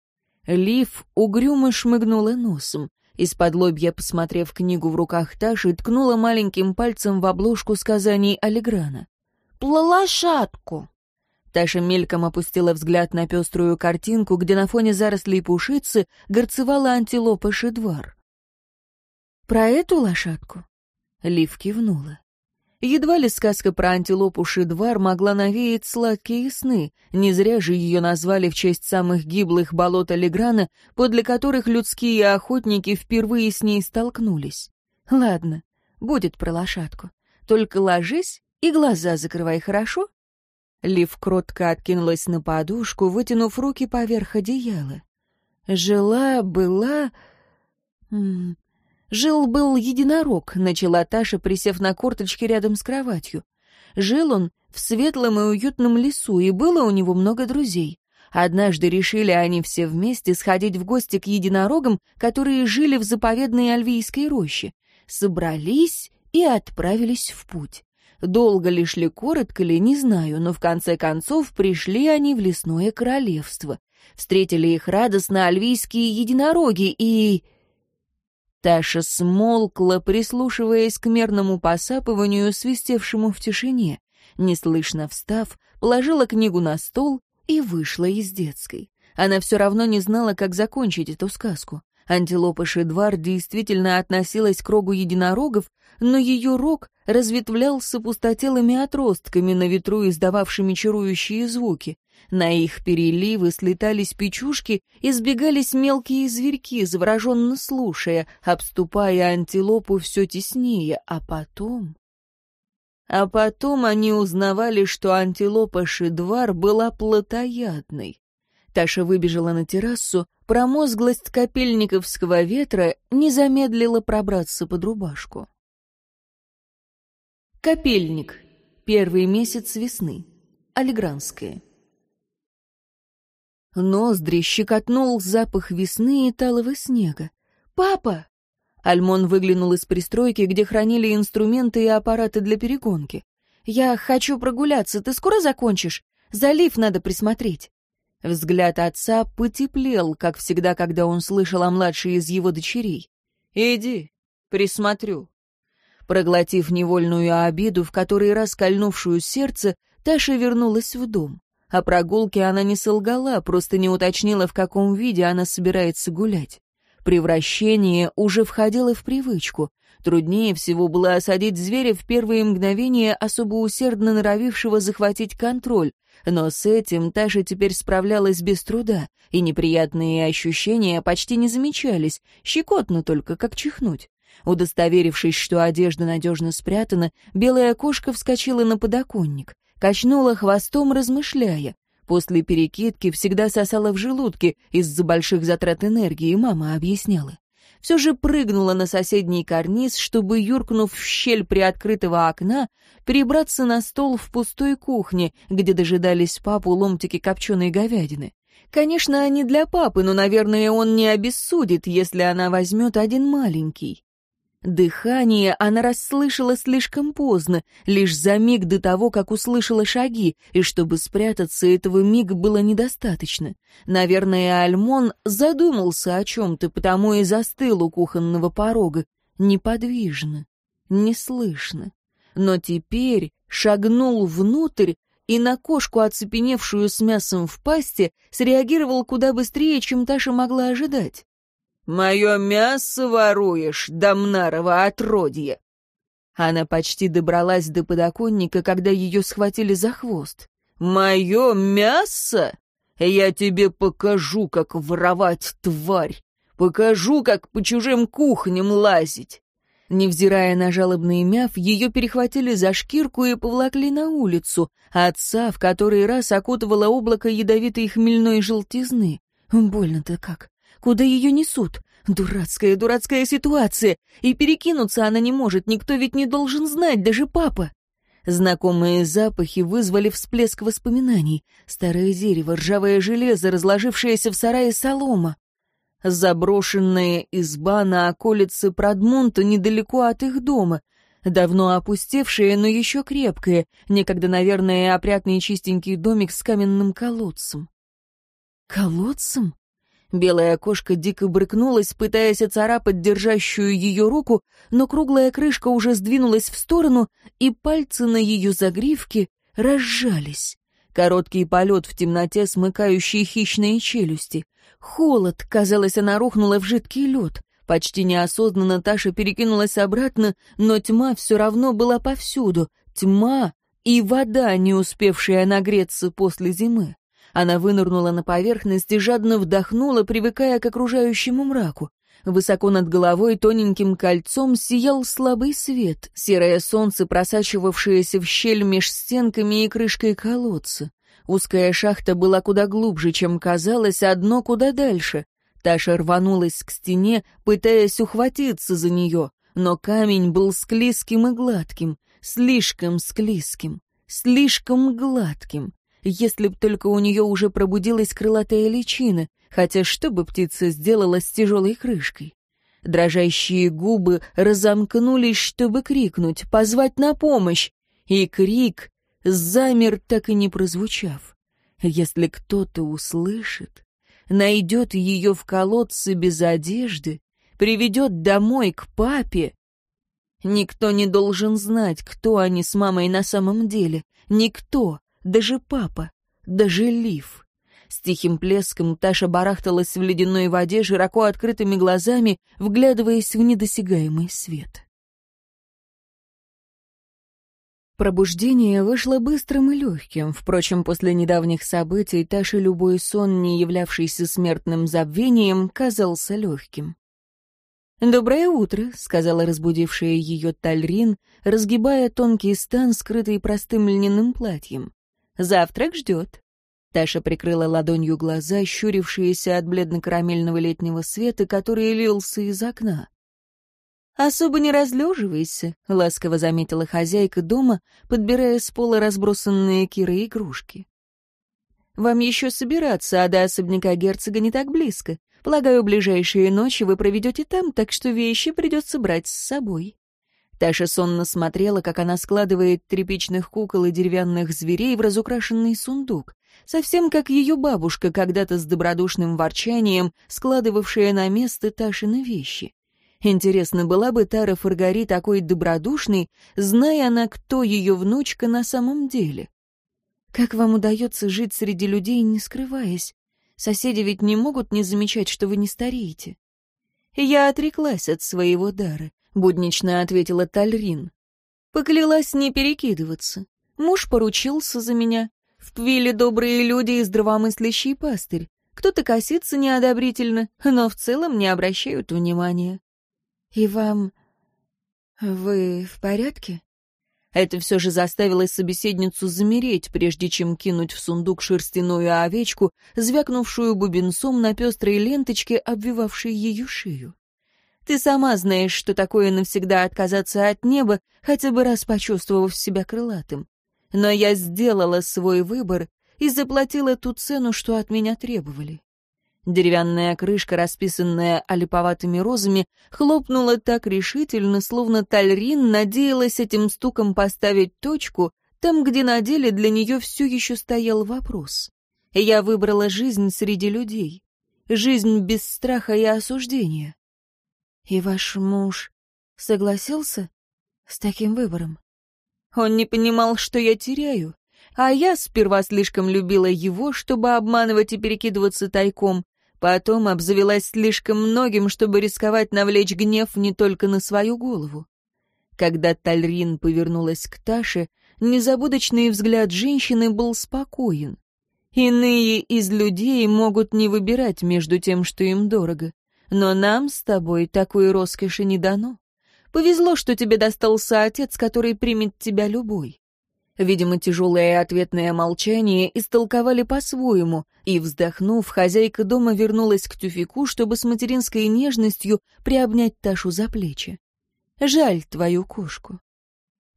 Лив угрюмо шмыгнула носом. Из-под лобья, посмотрев книгу в руках Таши, ткнула маленьким пальцем в обложку сказаний Алиграна. «Плолошадку!» Таша мельком опустила взгляд на пеструю картинку, где на фоне зарослей пушицы горцевала антилопа Шедвар. «Про эту лошадку?» Лив кивнула. Едва ли сказка про антилопу Шидвар могла навеять сладкие сны, не зря же ее назвали в честь самых гиблых болот Алиграна, подле которых людские охотники впервые с ней столкнулись. Ладно, будет про лошадку. Только ложись и глаза закрывай, хорошо? Лив кротко откинулась на подушку, вытянув руки поверх одеяла. Жила, была... «Жил-был единорог», — начала Таша, присев на корточке рядом с кроватью. Жил он в светлом и уютном лесу, и было у него много друзей. Однажды решили они все вместе сходить в гости к единорогам, которые жили в заповедной Альвийской роще. Собрались и отправились в путь. Долго ли шли, коротко ли, не знаю, но в конце концов пришли они в лесное королевство. Встретили их радостно альвийские единороги и... Таша смолкла, прислушиваясь к мерному посапыванию, свистевшему в тишине. Неслышно встав, положила книгу на стол и вышла из детской. Она все равно не знала, как закончить эту сказку. Антилопа Шедвар действительно относилась к рогу единорогов, но ее рог разветвлялся пустотелыми отростками на ветру, издававшими чарующие звуки. На их переливы слетались печушки и сбегались мелкие зверьки, завороженно слушая, обступая антилопу все теснее, а потом... А потом они узнавали, что антилопа Шедвар была плотоядной. Таша выбежала на террасу, промозглость копельниковского ветра не замедлила пробраться под рубашку. Копельник. Первый месяц весны. Алигранская. Ноздри щекотнул запах весны и талого снега. «Папа!» Альмон выглянул из пристройки, где хранили инструменты и аппараты для перегонки. «Я хочу прогуляться, ты скоро закончишь? Залив надо присмотреть». Взгляд отца потеплел, как всегда, когда он слышал о младшей из его дочерей. «Иди, присмотрю». Проглотив невольную обиду, в которой раз сердце, Таша вернулась в дом. О прогулке она не солгала, просто не уточнила, в каком виде она собирается гулять. Превращение уже входило в привычку. Труднее всего было осадить зверя в первые мгновения особо усердно норовившего захватить контроль, но с этим Таша теперь справлялась без труда, и неприятные ощущения почти не замечались, щекотно только, как чихнуть. Удостоверившись, что одежда надежно спрятана, белая кошка вскочила на подоконник, качнула хвостом, размышляя. После перекидки всегда сосала в желудке из-за больших затрат энергии, мама объясняла все же прыгнула на соседний карниз, чтобы, юркнув в щель приоткрытого окна, перебраться на стол в пустой кухне, где дожидались папу ломтики копченой говядины. Конечно, они для папы, но, наверное, он не обессудит, если она возьмет один маленький. Дыхание она расслышала слишком поздно, лишь за миг до того, как услышала шаги, и чтобы спрятаться, этого мига было недостаточно. Наверное, Альмон задумался о чем-то, потому и застыл у кухонного порога. Неподвижно, неслышно. Но теперь шагнул внутрь, и на кошку, оцепеневшую с мясом в пасте, среагировал куда быстрее, чем Таша могла ожидать. Мое мясо воруешь, Домнарова отродье!» Она почти добралась до подоконника, когда ее схватили за хвост. «Мое мясо? Я тебе покажу, как воровать, тварь! Покажу, как по чужим кухням лазить!» Невзирая на жалобный мяв, ее перехватили за шкирку и повлакли на улицу. Отца в который раз окутывало облако ядовитой хмельной желтизны. Больно-то как куда ее несут. Дурацкая, дурацкая ситуация. И перекинуться она не может, никто ведь не должен знать, даже папа. Знакомые запахи вызвали всплеск воспоминаний. Старое дерево, ржавое железо, разложившееся в сарае солома. Заброшенная изба на околице Прадмунта недалеко от их дома. Давно опустевшая, но еще крепкая, некогда, наверное, опрятный чистенький домик с каменным колодцем. Колодцем? Белая кошка дико брыкнулась, пытаясь оцарапать держащую ее руку, но круглая крышка уже сдвинулась в сторону, и пальцы на ее загривке разжались. Короткий полет в темноте, смыкающий хищные челюсти. Холод, казалось, она рухнула в жидкий лед. Почти неосознанно Таша перекинулась обратно, но тьма все равно была повсюду. Тьма и вода, не успевшая нагреться после зимы. Она вынырнула на поверхность и жадно вдохнула, привыкая к окружающему мраку. Высоко над головой тоненьким кольцом сиял слабый свет, серое солнце, просачивавшееся в щель меж стенками и крышкой колодца. Узкая шахта была куда глубже, чем казалось, а дно куда дальше. Таша рванулась к стене, пытаясь ухватиться за нее, но камень был склизким и гладким, слишком склизким, слишком гладким если б только у нее уже пробудилась крылатая личина, хотя что бы птица сделала с тяжелой крышкой? Дрожащие губы разомкнулись, чтобы крикнуть, позвать на помощь. И крик замер, так и не прозвучав. Если кто-то услышит, найдет ее в колодце без одежды, приведет домой к папе. Никто не должен знать, кто они с мамой на самом деле. Никто даже папа, даже Лив. С тихим плеском Таша барахталась в ледяной воде широко открытыми глазами, вглядываясь в недосягаемый свет. Пробуждение вышло быстрым и легким. Впрочем, после недавних событий Таше любой сон, не являвшийся смертным забвением, казался легким. «Доброе утро», — сказала разбудившая ее Тальрин, разгибая тонкий стан, скрытый простым льняным платьем. Завтрак ждет». Таша прикрыла ладонью глаза, щурившиеся от бледно-карамельного летнего света, который лился из окна. «Особо не разлеживайся», — ласково заметила хозяйка дома, подбирая с пола разбросанные Киры игрушки. «Вам еще собираться, а до особняка герцога не так близко. Полагаю, ближайшие ночи вы проведете там, так что вещи придется брать с собой». Таша сонно смотрела, как она складывает тряпичных кукол и деревянных зверей в разукрашенный сундук, совсем как ее бабушка когда-то с добродушным ворчанием, складывавшая на место Ташины вещи. Интересно, была бы Тара Фаргари такой добродушной, зная она, кто ее внучка на самом деле. Как вам удается жить среди людей, не скрываясь? Соседи ведь не могут не замечать, что вы не стареете. Я отреклась от своего дара. — буднично ответила Тальрин. Поклялась не перекидываться. Муж поручился за меня. В Пвиле добрые люди и здравомыслящий пастырь. Кто-то косится неодобрительно, но в целом не обращают внимания. «И вам... вы в порядке?» Это все же заставило собеседницу замереть, прежде чем кинуть в сундук шерстяную овечку, звякнувшую бубенцом на пестрой ленточке, обвивавшей ее шею. Ты сама знаешь, что такое навсегда отказаться от неба, хотя бы раз почувствовав себя крылатым. Но я сделала свой выбор и заплатила ту цену, что от меня требовали. Деревянная крышка, расписанная олиповатыми розами, хлопнула так решительно, словно Тальрин надеялась этим стуком поставить точку там, где на деле для нее все еще стоял вопрос. Я выбрала жизнь среди людей. Жизнь без страха и осуждения. И ваш муж согласился с таким выбором? Он не понимал, что я теряю. А я сперва слишком любила его, чтобы обманывать и перекидываться тайком. Потом обзавелась слишком многим, чтобы рисковать навлечь гнев не только на свою голову. Когда Тальрин повернулась к Таше, незабудочный взгляд женщины был спокоен. Иные из людей могут не выбирать между тем, что им дорого. Но нам с тобой такой роскоши не дано. Повезло, что тебе достался отец, который примет тебя любой. Видимо, тяжелое ответное молчание истолковали по-своему, и, вздохнув, хозяйка дома вернулась к тюфику, чтобы с материнской нежностью приобнять Ташу за плечи. «Жаль твою кошку.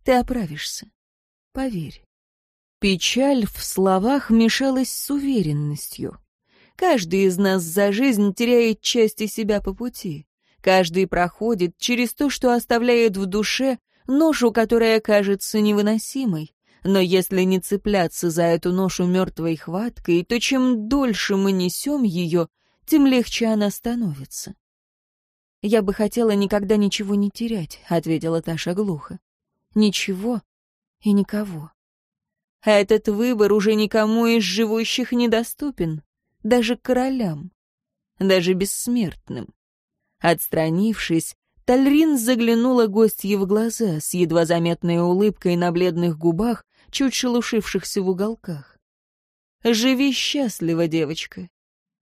Ты оправишься. Поверь». Печаль в словах мешалась с уверенностью. Каждый из нас за жизнь теряет части себя по пути. Каждый проходит через то, что оставляет в душе ношу, которая кажется невыносимой. Но если не цепляться за эту ношу мертвой хваткой, то чем дольше мы несем ее, тем легче она становится. «Я бы хотела никогда ничего не терять», — ответила Таша глухо. «Ничего и никого». А этот выбор уже никому из живущих недоступен даже королям, даже бессмертным. Отстранившись, Тальрин заглянула гостье в глаза с едва заметной улыбкой на бледных губах, чуть шелушившихся в уголках. «Живи счастливо, девочка.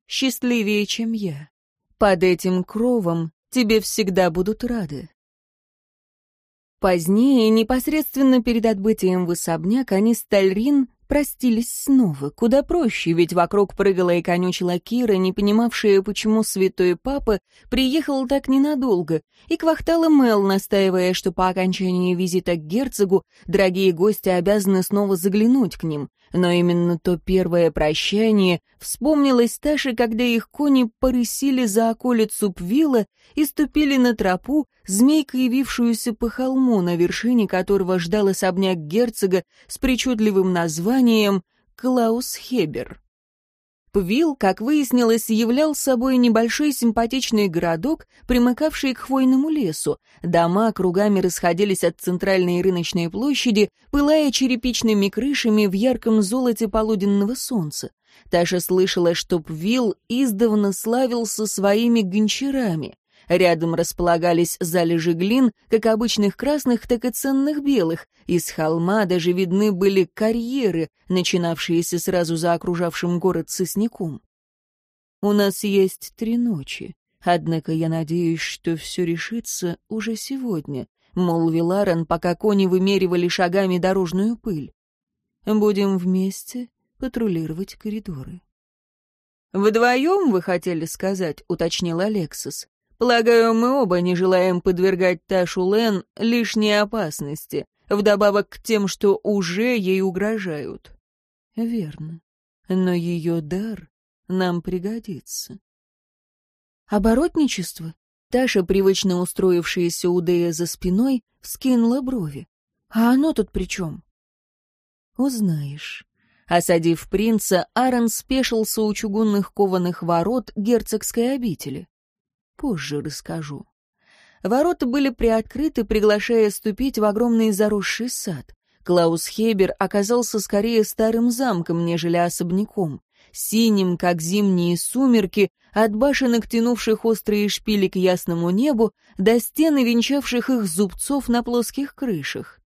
Счастливее, чем я. Под этим кровом тебе всегда будут рады». Позднее, непосредственно перед отбытием в особняк, они с Тальрин простились снова, куда проще, ведь вокруг прыгала и конючила Кира, не понимавшая, почему святой папа приехал так ненадолго, и квахтала Мел, настаивая, что по окончании визита к герцогу дорогие гости обязаны снова заглянуть к ним, но именно то первое прощание вспомнилось Таше, когда их кони порысили за околицу Пвилла и ступили на тропу, змейкой вившуюся по холму, на вершине которого ждал особняк герцога с причудливым названием «Клаус Хебер». Пвил, как выяснилось, являл собой небольшой симпатичный городок, примыкавший к хвойному лесу. Дома кругами расходились от центральной рыночной площади, пылая черепичными крышами в ярком золоте полуденного солнца. Таша слышала, что Пвил издавна славился своими гончарами. Рядом располагались залежи глин, как обычных красных, так и ценных белых. Из холма даже видны были карьеры, начинавшиеся сразу за окружавшим город сосняком. «У нас есть три ночи, однако я надеюсь, что все решится уже сегодня», — молвил Аарон, пока кони вымеривали шагами дорожную пыль. «Будем вместе патрулировать коридоры». «Вдвоем, вы хотели сказать?» — уточнил Алексис. Полагаю, мы оба не желаем подвергать Ташу Лен лишней опасности, вдобавок к тем, что уже ей угрожают. Верно. Но ее дар нам пригодится. Оборотничество? Таша, привычно устроившаяся у Дея за спиной, вскинула брови. А оно тут при чем? Узнаешь. Осадив принца, Аарон спешился у чугунных кованых ворот герцогской обители позже расскажу. Ворота были приоткрыты, приглашая ступить в огромный заросший сад. Клаус Хейбер оказался скорее старым замком, нежели особняком. Синим, как зимние сумерки, от башенок, тянувших острые шпили к ясному небу, до стены, венчавших их зубцов на плоских крышах.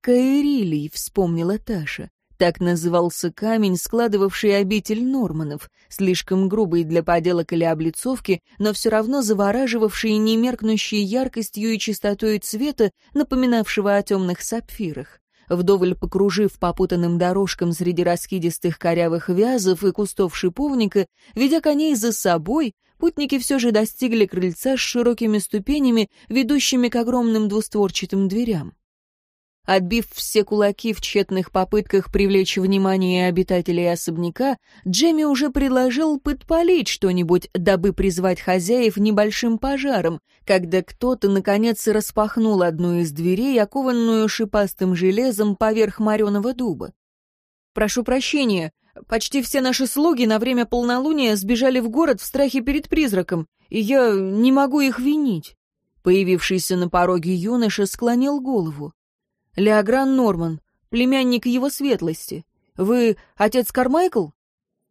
«Каэрилий», — вспомнила Таша. Так назывался камень, складывавший обитель Норманов, слишком грубый для поделок или облицовки, но все равно завораживавший немеркнущей яркостью и чистотой цвета, напоминавшего о темных сапфирах. Вдоволь покружив по путанным дорожкам среди раскидистых корявых вязов и кустов шиповника, ведя коней за собой, путники все же достигли крыльца с широкими ступенями, ведущими к огромным двустворчатым дверям. Отбив все кулаки в тщетных попытках привлечь внимание обитателей особняка, Джемми уже предложил подпалить что-нибудь, дабы призвать хозяев небольшим пожаром, когда кто-то, наконец, распахнул одну из дверей, окованную шипастым железом поверх мореного дуба. «Прошу прощения, почти все наши слуги на время полнолуния сбежали в город в страхе перед призраком, и я не могу их винить». Появившийся на пороге юноша склонил голову. Леогран Норман, племянник его светлости. Вы отец Кармайкл?»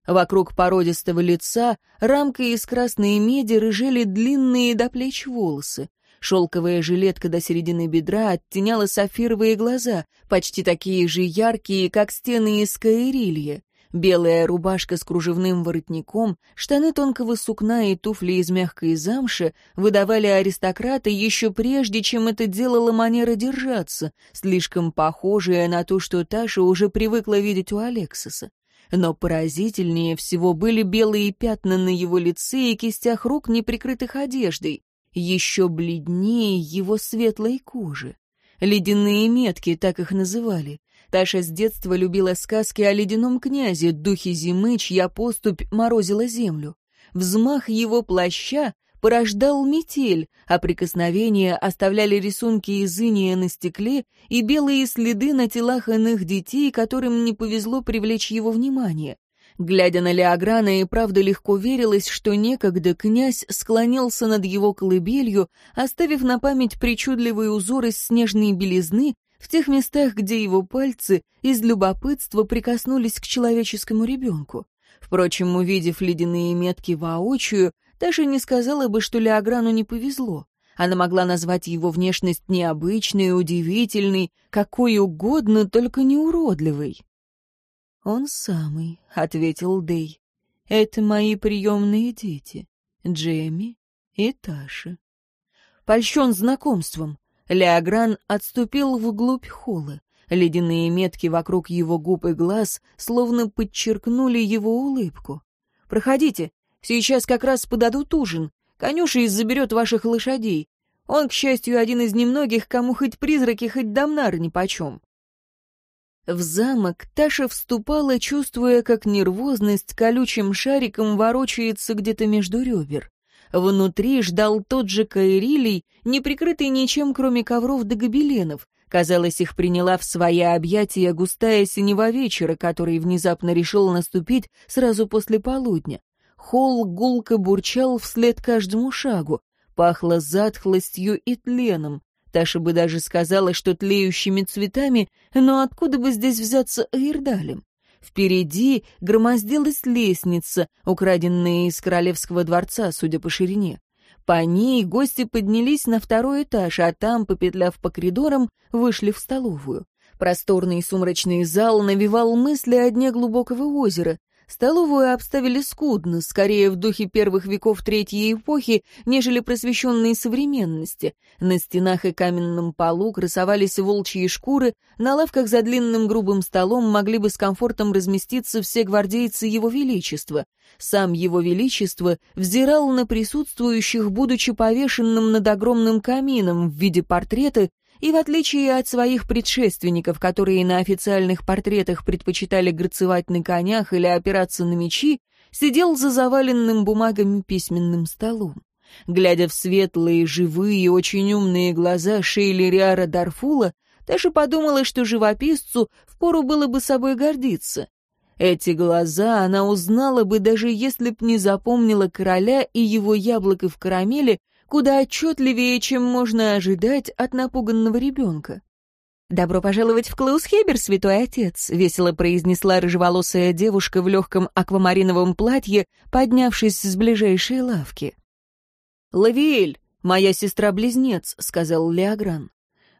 Вокруг породистого лица рамкой из красной меди рыжели длинные до плеч волосы. Шелковая жилетка до середины бедра оттеняла сапфировые глаза, почти такие же яркие, как стены из Каэрилья. Белая рубашка с кружевным воротником, штаны тонкого сукна и туфли из мягкой замши выдавали аристократа еще прежде, чем это делала манера держаться, слишком похожая на то, что Таша уже привыкла видеть у Алексиса. Но поразительнее всего были белые пятна на его лице и кистях рук, не прикрытых одеждой, еще бледнее его светлой кожи. Ледяные метки, так их называли. Таша с детства любила сказки о ледяном князе, духе зимы, чья поступь морозила землю. Взмах его плаща порождал метель, а прикосновения оставляли рисунки из иния на стекле и белые следы на телах иных детей, которым не повезло привлечь его внимание. Глядя на Леограна, и правда легко верилось, что некогда князь склонился над его колыбелью, оставив на память причудливые узоры снежной белизны, в тех местах, где его пальцы из любопытства прикоснулись к человеческому ребенку. Впрочем, увидев ледяные метки воочию, Таша не сказала бы, что Леограну не повезло. Она могла назвать его внешность необычной, удивительной, какой угодно, только не уродливой. «Он самый», — ответил Дей. «Это мои приемные дети, Джемми и Таша». Польщен знакомством, Леогран отступил вглубь холла. Ледяные метки вокруг его губ и глаз словно подчеркнули его улыбку. «Проходите, сейчас как раз подадут ужин. Конюший заберет ваших лошадей. Он, к счастью, один из немногих, кому хоть призраки, хоть дамнар нипочем». В замок Таша вступала, чувствуя, как нервозность колючим шариком ворочается где-то между ребер. Внутри ждал тот же Каэрилий, не прикрытый ничем, кроме ковров да гобеленов. Казалось, их приняла в свои объятия густая синева вечера, который внезапно решил наступить сразу после полудня. Холл гулко бурчал вслед каждому шагу. Пахло затхлостью и тленом. Таша бы даже сказала, что тлеющими цветами, но откуда бы здесь взяться Аирдалем? Впереди громоздилась лестница, украденная из королевского дворца, судя по ширине. По ней гости поднялись на второй этаж, а там, попетляв по коридорам, вышли в столовую. Просторный сумрачный зал навевал мысли о дне глубокого озера. Столовую обставили скудно, скорее в духе первых веков третьей эпохи, нежели просвещенной современности. На стенах и каменном полу красовались волчьи шкуры, на лавках за длинным грубым столом могли бы с комфортом разместиться все гвардейцы Его Величества. Сам Его Величество взирал на присутствующих, будучи повешенным над огромным камином в виде портрета, и в отличие от своих предшественников, которые на официальных портретах предпочитали грацевать на конях или опираться на мечи, сидел за заваленным бумагами письменным столом. Глядя в светлые, живые, очень умные глаза Шейли Риара Дарфула, Таша подумала, что живописцу впору было бы собой гордиться. Эти глаза она узнала бы, даже если б не запомнила короля и его яблоко в карамели, куда отчетливее, чем можно ожидать от напуганного ребенка. «Добро пожаловать в Клаусхебер, святой отец», — весело произнесла рыжеволосая девушка в легком аквамариновом платье, поднявшись с ближайшей лавки. «Лавиэль, моя сестра-близнец», — сказал Леогран.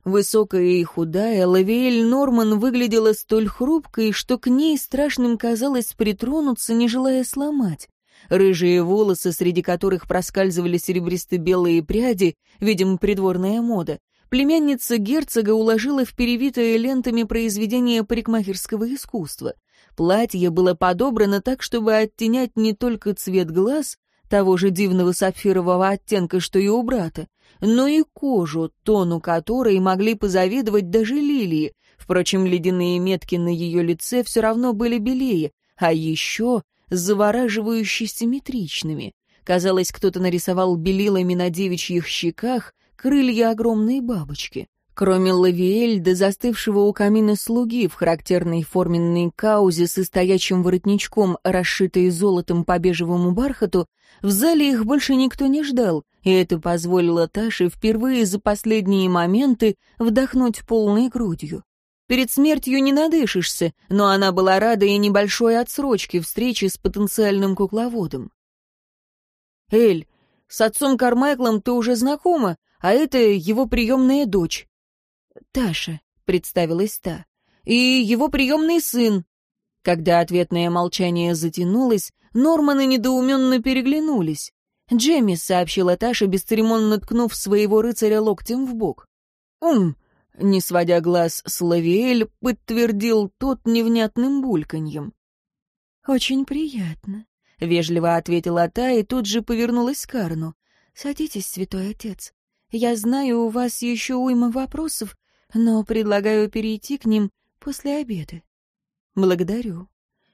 Высокая и худая, Лавиэль Норман выглядела столь хрупкой, что к ней страшным казалось притронуться, не желая сломать. Рыжие волосы, среди которых проскальзывали серебристо-белые пряди, видимо, придворная мода. Племянница герцога уложила в перевитое лентами произведение парикмахерского искусства. Платье было подобрано так, чтобы оттенять не только цвет глаз, того же дивного сапфирового оттенка, что и у брата, но и кожу, тону которой могли позавидовать даже лилии. Впрочем, ледяные метки на ее лице все равно были белее, а еще завораживающе симметричными. Казалось, кто-то нарисовал белилами на девичьих щеках крылья огромной бабочки. Кроме Лавиэль, до застывшего у камина слуги в характерной форменной каузе со стоячим воротничком, расшитой золотом по бежевому бархату, в зале их больше никто не ждал, и это позволило Таше впервые за последние моменты вдохнуть полной грудью. Перед смертью не надышишься, но она была рада и небольшой отсрочке встречи с потенциальным кукловодом. «Эль, с отцом Кармайклом ты уже знакома, а это его приемная дочь». «Таша», — представилась та, — «и его приемный сын». Когда ответное молчание затянулось, Норманы недоуменно переглянулись. Джемми сообщила Таша, бесцеремонно ткнув своего рыцаря локтем в бок. «Ум, не сводя глаз с Лавиэль, подтвердил тот невнятным бульканьем. «Очень приятно», — вежливо ответила та и тут же повернулась к Карну. «Садитесь, святой отец. Я знаю, у вас еще уйма вопросов, но предлагаю перейти к ним после обеда». «Благодарю.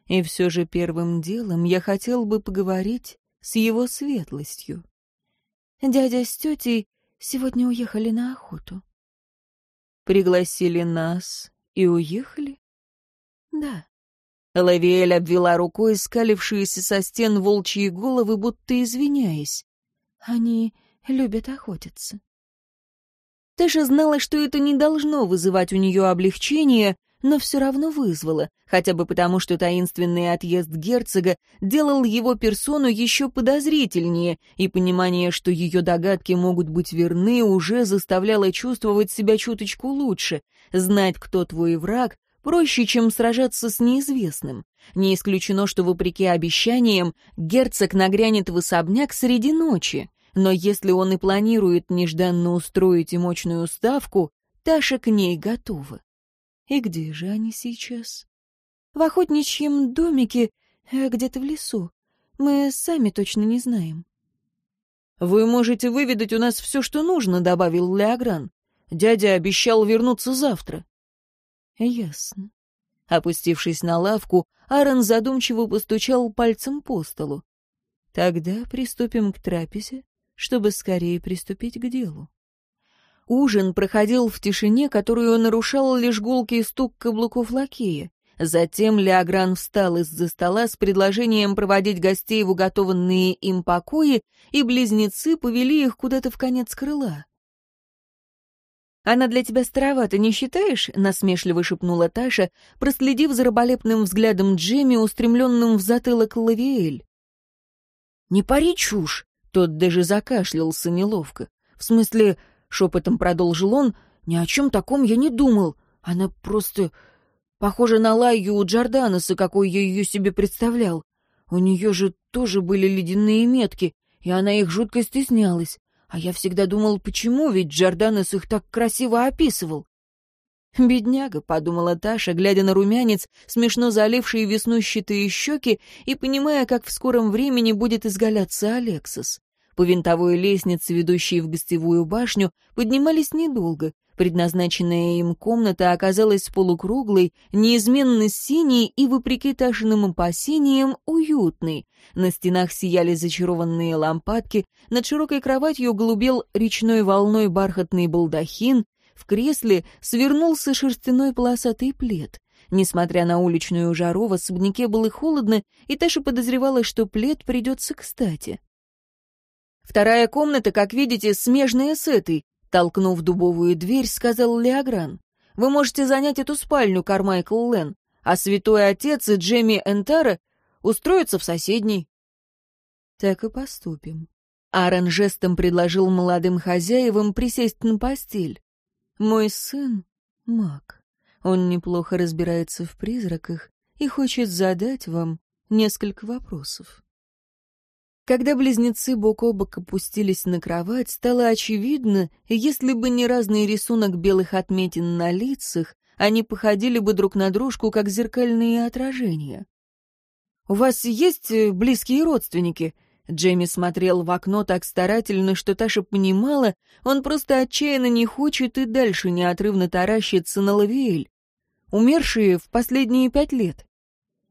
И все же первым делом я хотел бы поговорить с его светлостью». «Дядя с тетей сегодня уехали на охоту», пригласили нас и уехали? Да. Лавиэль обвела рукой скалившиеся со стен волчьи головы, будто извиняясь. Они любят охотиться. Ты же знала, что это не должно вызывать у нее облегчение, но все равно вызвало, хотя бы потому, что таинственный отъезд герцога делал его персону еще подозрительнее, и понимание, что ее догадки могут быть верны, уже заставляло чувствовать себя чуточку лучше. Знать, кто твой враг, проще, чем сражаться с неизвестным. Не исключено, что, вопреки обещаниям, герцог нагрянет в особняк среди ночи. Но если он и планирует нежданно устроить им мощную ставку, Таша к ней готова. И где же они сейчас? В охотничьем домике, э, где-то в лесу. Мы сами точно не знаем. «Вы можете выведать у нас все, что нужно», — добавил Леогран. «Дядя обещал вернуться завтра». «Ясно». Опустившись на лавку, Аарон задумчиво постучал пальцем по столу. «Тогда приступим к трапезе, чтобы скорее приступить к делу». Ужин проходил в тишине, которую нарушал лишь гулкий стук каблуков лакея. Затем Леогран встал из-за стола с предложением проводить гостей в уготованные им покои, и близнецы повели их куда-то в конец крыла. «Она для тебя старовата, не считаешь?» — насмешливо шепнула Таша, проследив за раболепным взглядом Джемми, устремленным в затылок Лавиэль. «Не пари чушь!» — тот даже закашлялся неловко. «В смысле, — шепотом продолжил он. «Ни о чем таком я не думал. Она просто похожа на Лайю у Джорданаса, какой я ее себе представлял. У нее же тоже были ледяные метки, и она их жутко стеснялась. А я всегда думал, почему, ведь Джорданес их так красиво описывал. «Бедняга», — подумала Таша, глядя на румянец, смешно залившие веснущатые щеки и понимая, как в скором времени будет изгаляться Алексос. По винтовой лестнице, ведущей в гостевую башню, поднимались недолго. Предназначенная им комната оказалась полукруглой, неизменно синей и, вопреки Ташиным опасениям, уютной. На стенах сияли зачарованные лампадки, над широкой кроватью голубел речной волной бархатный балдахин, в кресле свернулся шерстяной полосатый плед. Несмотря на уличную жару, в особняке было холодно, и Таша подозревала, что плед придется кстати. Вторая комната, как видите, смежная с этой. Толкнув дубовую дверь, сказал Леогран. Вы можете занять эту спальню, Кармайкл Лен, а святой отец и Джемми Энтара устроятся в соседней. Так и поступим. Аарон жестом предложил молодым хозяевам присесть на постель. Мой сын — маг. Он неплохо разбирается в призраках и хочет задать вам несколько вопросов. Когда близнецы бок о бок опустились на кровать, стало очевидно, если бы не разный рисунок белых отметин на лицах, они походили бы друг на дружку, как зеркальные отражения. «У вас есть э, близкие родственники?» Джейми смотрел в окно так старательно, что Таша понимала, он просто отчаянно не хочет и дальше неотрывно таращится на Лавиэль. Умершие в последние пять лет.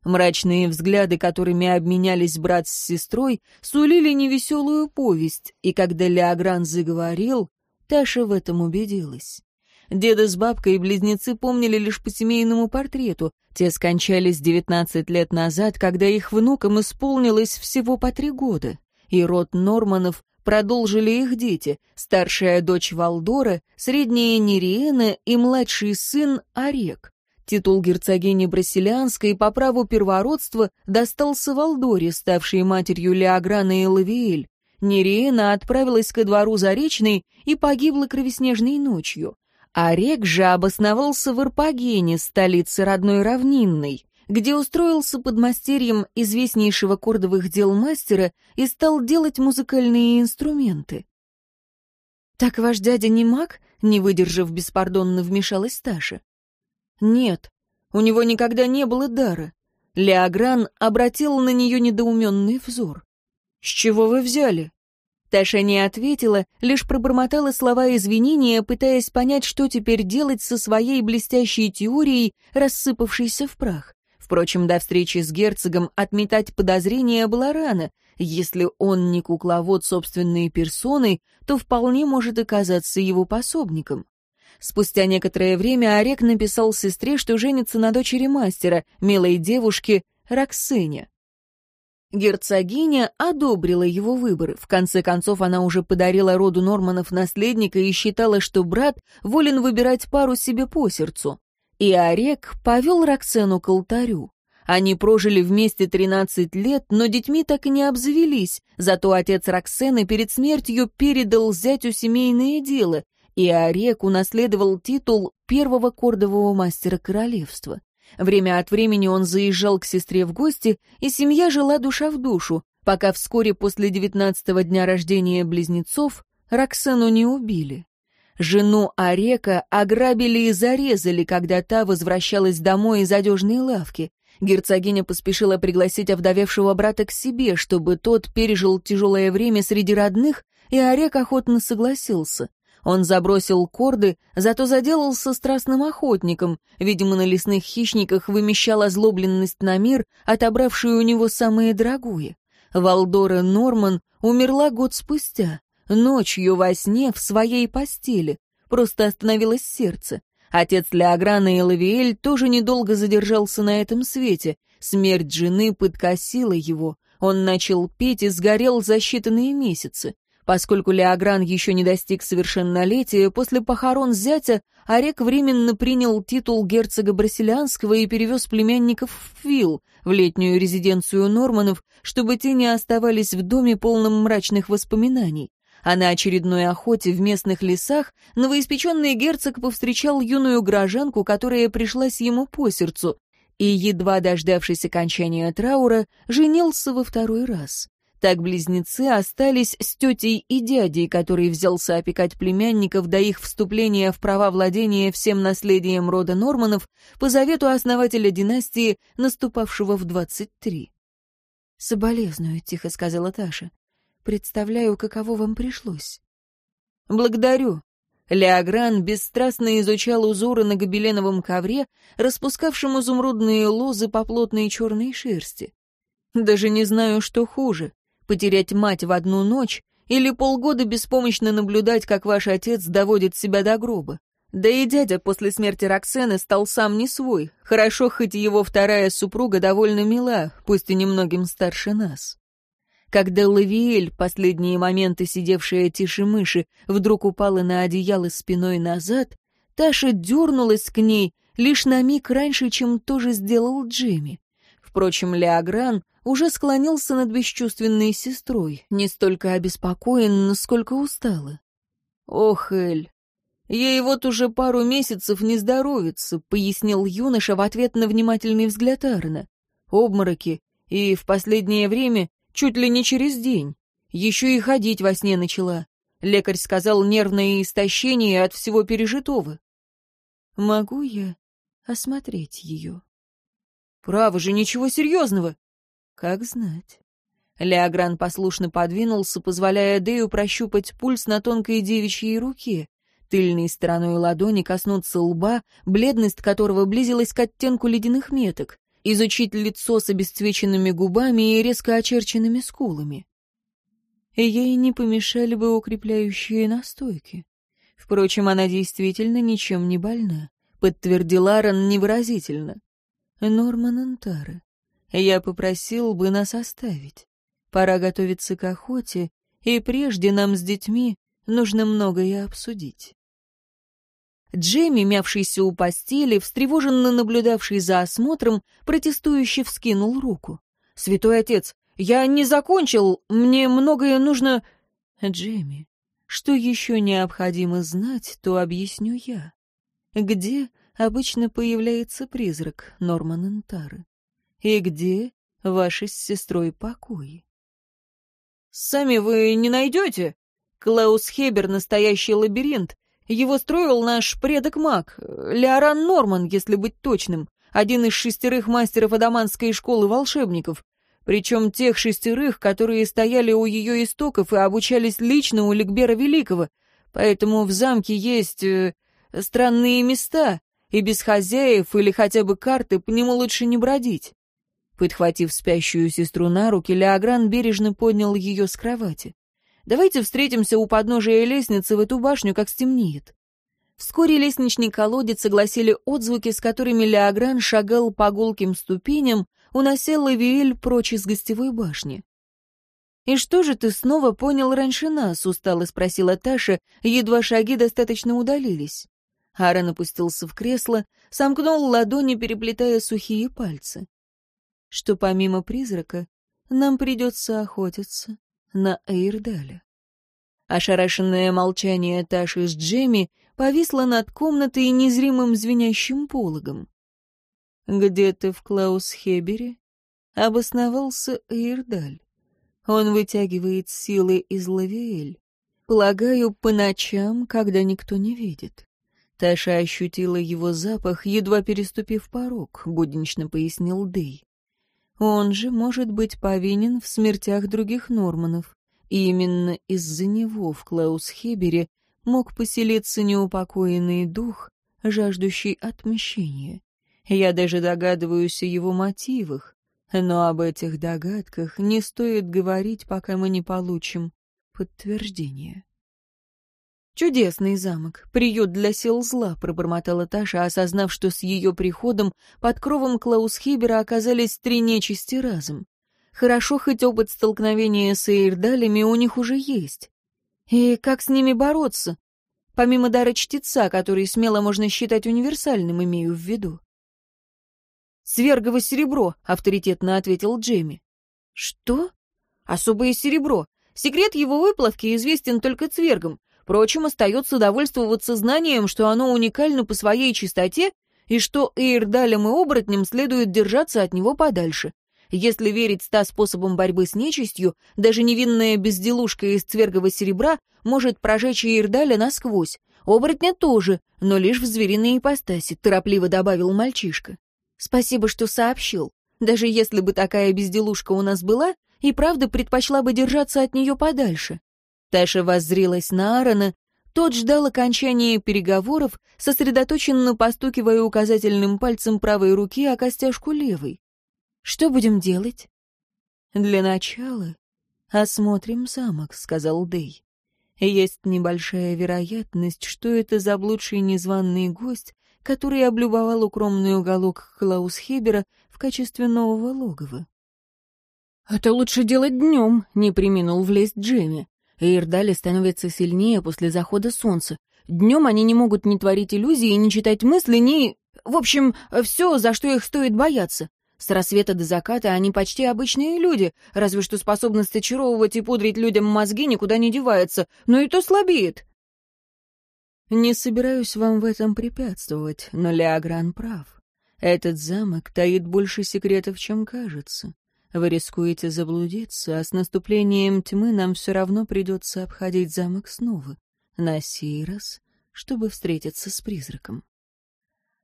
Мрачные взгляды, которыми обменялись брат с сестрой, сулили невеселую повесть, и когда Леогран заговорил, Таша в этом убедилась. Деда с бабкой и близнецы помнили лишь по семейному портрету. Те скончались девятнадцать лет назад, когда их внукам исполнилось всего по три года. И род Норманов продолжили их дети, старшая дочь Валдора, средняя Нериена и младший сын Орек. Титул герцогини Брасилианской по праву первородства достался Валдоре, ставшей матерью Леограна и Лавиэль. Нереена отправилась ко двору Заречной и погибла кровеснежной ночью. Орек а же обосновался в Ирпагене, столице родной равнинной, где устроился под мастерьем известнейшего кордовых дел мастера и стал делать музыкальные инструменты. «Так ваш дядя не маг?» — не выдержав беспардонно вмешалась Таша. Нет, у него никогда не было дара. Леогран обратил на нее недоуменный взор. «С чего вы взяли?» Таша не ответила, лишь пробормотала слова извинения, пытаясь понять, что теперь делать со своей блестящей теорией, рассыпавшейся в прах. Впрочем, до встречи с герцогом отметать подозрения было рано. Если он не кукловод собственной персоной, то вполне может оказаться его пособником. Спустя некоторое время Орек написал сестре, что женится на дочери мастера, милой девушке Роксыне. Герцогиня одобрила его выбор. В конце концов, она уже подарила роду Норманов наследника и считала, что брат волен выбирать пару себе по сердцу. И Орек повел Роксену к алтарю. Они прожили вместе 13 лет, но детьми так и не обзавелись. Зато отец Роксены перед смертью передал зятю семейное дело, и Орек унаследовал титул первого кордового мастера королевства. Время от времени он заезжал к сестре в гости, и семья жила душа в душу, пока вскоре после девятнадцатого дня рождения близнецов Роксану не убили. Жену Орека ограбили и зарезали, когда та возвращалась домой из одежной лавки. Герцогиня поспешила пригласить овдовевшего брата к себе, чтобы тот пережил тяжелое время среди родных, и Орек охотно согласился. Он забросил корды, зато заделался страстным охотником. Видимо, на лесных хищниках вымещал озлобленность на мир, отобравшую у него самые дорогое. Валдора Норман умерла год спустя, ночью во сне в своей постели. Просто остановилось сердце. Отец Леограна и Лавиэль тоже недолго задержался на этом свете. Смерть жены подкосила его. Он начал петь и сгорел за считанные месяцы. Поскольку Леогран еще не достиг совершеннолетия, после похорон зятя Орек временно принял титул герцога Брасилианского и перевез племянников в Фил, в летнюю резиденцию Норманов, чтобы те не оставались в доме полном мрачных воспоминаний. А на очередной охоте в местных лесах новоиспеченный герцог повстречал юную гражданку, которая пришлась ему по сердцу, и, едва дождавшись окончания траура, женился во второй раз. Так близнецы остались с тетей и дядей, который взялся опекать племянников до их вступления в права владения всем наследием рода Норманов по завету основателя династии, наступавшего в 23. «Соболезную», — тихо сказала Таша. «Представляю, каково вам пришлось». «Благодарю», Леогран бесстрастно изучал узоры на гобеленовом ковре, распускавшем изумрудные лозы по плотной черной шерсти. Даже не знаю, что хуже потерять мать в одну ночь или полгода беспомощно наблюдать, как ваш отец доводит себя до гроба. Да и дядя после смерти Роксены стал сам не свой. Хорошо, хоть его вторая супруга довольно мила, пусть и немногим старше нас. Когда Лавиэль, последние моменты сидевшая тише мыши, вдруг упала на одеяло спиной назад, Таша дернулась к ней лишь на миг раньше, чем тоже сделал Джимми. Впрочем, Леогран уже склонился над бесчувственной сестрой, не столько обеспокоен, сколько устала. «Ох, Эль, ей вот уже пару месяцев не здоровится», — пояснил юноша в ответ на внимательный взгляд Арна. «Обмороки, и в последнее время чуть ли не через день. Еще и ходить во сне начала. Лекарь сказал нервное истощение от всего пережитого. Могу я осмотреть ее? Право же, ничего серьезного. Как знать. Леогран послушно подвинулся, позволяя Дею прощупать пульс на тонкой девичьей руке, тыльной стороной ладони коснуться лба, бледность которого близилась к оттенку ледяных меток, изучить лицо с обесцвеченными губами и резко очерченными скулами. Ей не помешали бы укрепляющие настойки. Впрочем, она действительно ничем не больна, подтвердил Ран невыразительно. Норман Антары, я попросил бы нас оставить. Пора готовиться к охоте, и прежде нам с детьми нужно многое обсудить. Джейми, мявшийся у постели, встревоженно наблюдавший за осмотром, протестующе вскинул руку. «Святой отец, я не закончил, мне многое нужно...» «Джейми, что еще необходимо знать, то объясню я. Где обычно появляется призрак Норман Энтары. И где ваши с сестрой покои? «Сами вы не найдете. Клаус Хебер — настоящий лабиринт. Его строил наш предок-маг, э, Леоран Норман, если быть точным, один из шестерых мастеров Адаманской школы волшебников, причем тех шестерых, которые стояли у ее истоков и обучались лично у Ликбера Великого, поэтому в замке есть э, странные места, и без хозяев или хотя бы карты по нему лучше не бродить. Подхватив спящую сестру на руки, Леогран бережно поднял ее с кровати. «Давайте встретимся у подножия лестницы в эту башню, как стемнеет». Вскоре лестничный колодец согласили отзвуки, с которыми Леогран шагал по гулким ступеням, унося Лавиэль прочь из гостевой башни. «И что же ты снова понял раньше нас?» — устало спросила Таша, едва шаги достаточно удалились. Аарон опустился в кресло, сомкнул ладони, переплетая сухие пальцы. Что помимо призрака, нам придется охотиться на Эйрдале. Ошарашенное молчание Таши с Джемми повисло над комнатой незримым звенящим пологом. Где-то в Клаусхебере обосновался Эйрдаль. Он вытягивает силы из Лавиэль. Полагаю, по ночам, когда никто не видит. Таша ощутила его запах, едва переступив порог, буднично пояснил Дэй. Он же может быть повинен в смертях других Норманов. И именно из-за него в Клаус-Хебере мог поселиться неупокоенный дух, жаждущий отмщения. Я даже догадываюсь о его мотивах, но об этих догадках не стоит говорить, пока мы не получим подтверждение. «Чудесный замок, приют для сил зла», — пробормотала Таша, осознав, что с ее приходом под кровом Клаусхибера оказались три нечисти разом. Хорошо, хоть опыт столкновения с Эйрдалями у них уже есть. И как с ними бороться? Помимо дара чтеца, который смело можно считать универсальным, имею в виду. «Свергово серебро», — авторитетно ответил Джейми. «Что?» «Особое серебро. Секрет его выплавки известен только цвергам. Впрочем, остается довольствоваться знанием, что оно уникально по своей чистоте и что Эйрдалям и оборотням следует держаться от него подальше. Если верить ста способам борьбы с нечистью, даже невинная безделушка из цвергового серебра может прожечь Ирдаля насквозь. Оборотня тоже, но лишь в звериной ипостаси, торопливо добавил мальчишка. Спасибо, что сообщил. Даже если бы такая безделушка у нас была, и правда предпочла бы держаться от нее подальше. Таша воззрилась на Аарона, тот ждал окончания переговоров, сосредоточенно постукивая указательным пальцем правой руки о костяшку левой. «Что будем делать?» «Для начала осмотрим замок», — сказал Дэй. «Есть небольшая вероятность, что это заблудший незваный гость, который облюбовал укромный уголок Клаус Хебера в качестве нового логова». «Это лучше делать днем», — не приминул влезть Джимми. Эйрдали становится сильнее после захода солнца. Днем они не могут ни творить иллюзии, ни читать мысли, ни... В общем, все, за что их стоит бояться. С рассвета до заката они почти обычные люди, разве что способность очаровывать и пудрить людям мозги никуда не девается, но и то слабеет. Не собираюсь вам в этом препятствовать, но Леогран прав. Этот замок таит Вы рискуете заблудиться, а с наступлением тьмы нам все равно придется обходить замок снова, на сей раз, чтобы встретиться с призраком.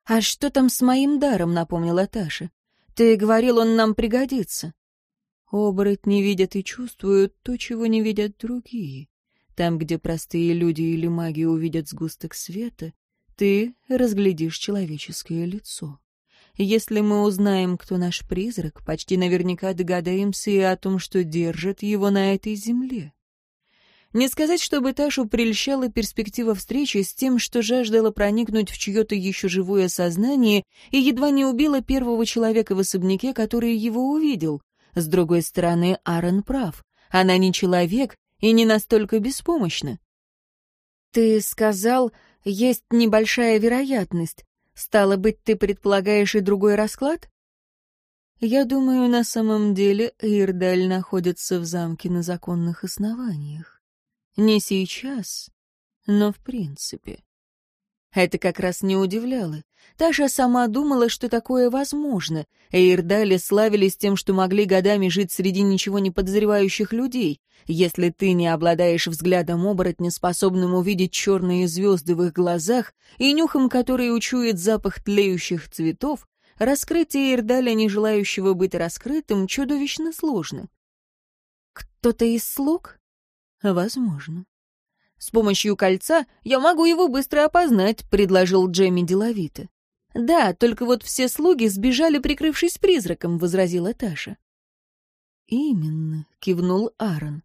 «А что там с моим даром?» — напомнила Таша. «Ты говорил, он нам пригодится». Оборотни видят и чувствуют то, чего не видят другие. Там, где простые люди или маги увидят сгусток света, ты разглядишь человеческое лицо. Если мы узнаем, кто наш призрак, почти наверняка догадаемся и о том, что держит его на этой земле. Не сказать, чтобы Ташу прельщала перспектива встречи с тем, что жаждала проникнуть в чье-то еще живое сознание и едва не убила первого человека в особняке, который его увидел. С другой стороны, Аарон прав. Она не человек и не настолько беспомощна. «Ты сказал, есть небольшая вероятность. Стало быть, ты предполагаешь и другой расклад? Я думаю, на самом деле Ирдаль находится в замке на законных основаниях. Не сейчас, но в принципе. Это как раз не удивляло. Таша сама думала, что такое возможно. Эйрдали славились тем, что могли годами жить среди ничего не подозревающих людей. Если ты не обладаешь взглядом оборотня, способным увидеть черные звезды в их глазах и нюхом, который учует запах тлеющих цветов, раскрытие Эйрдаля, не желающего быть раскрытым, чудовищно сложно. Кто-то из слуг? Возможно. С помощью кольца я могу его быстро опознать», — предложил Джемми деловито. «Да, только вот все слуги сбежали, прикрывшись призраком», — возразила Таша. «Именно», — кивнул Аарон.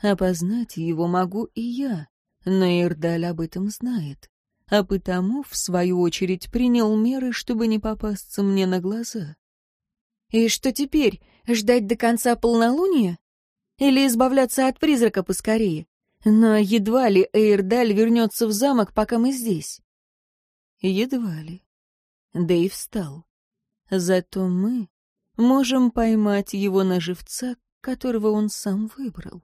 «Опознать его могу и я, но Ирдаль об этом знает, а потому, в свою очередь, принял меры, чтобы не попасться мне на глаза». «И что теперь? Ждать до конца полнолуния? Или избавляться от призрака поскорее?» Но едва ли Эйрдаль вернется в замок, пока мы здесь. Едва ли. Дэйв встал. Зато мы можем поймать его на живца, которого он сам выбрал.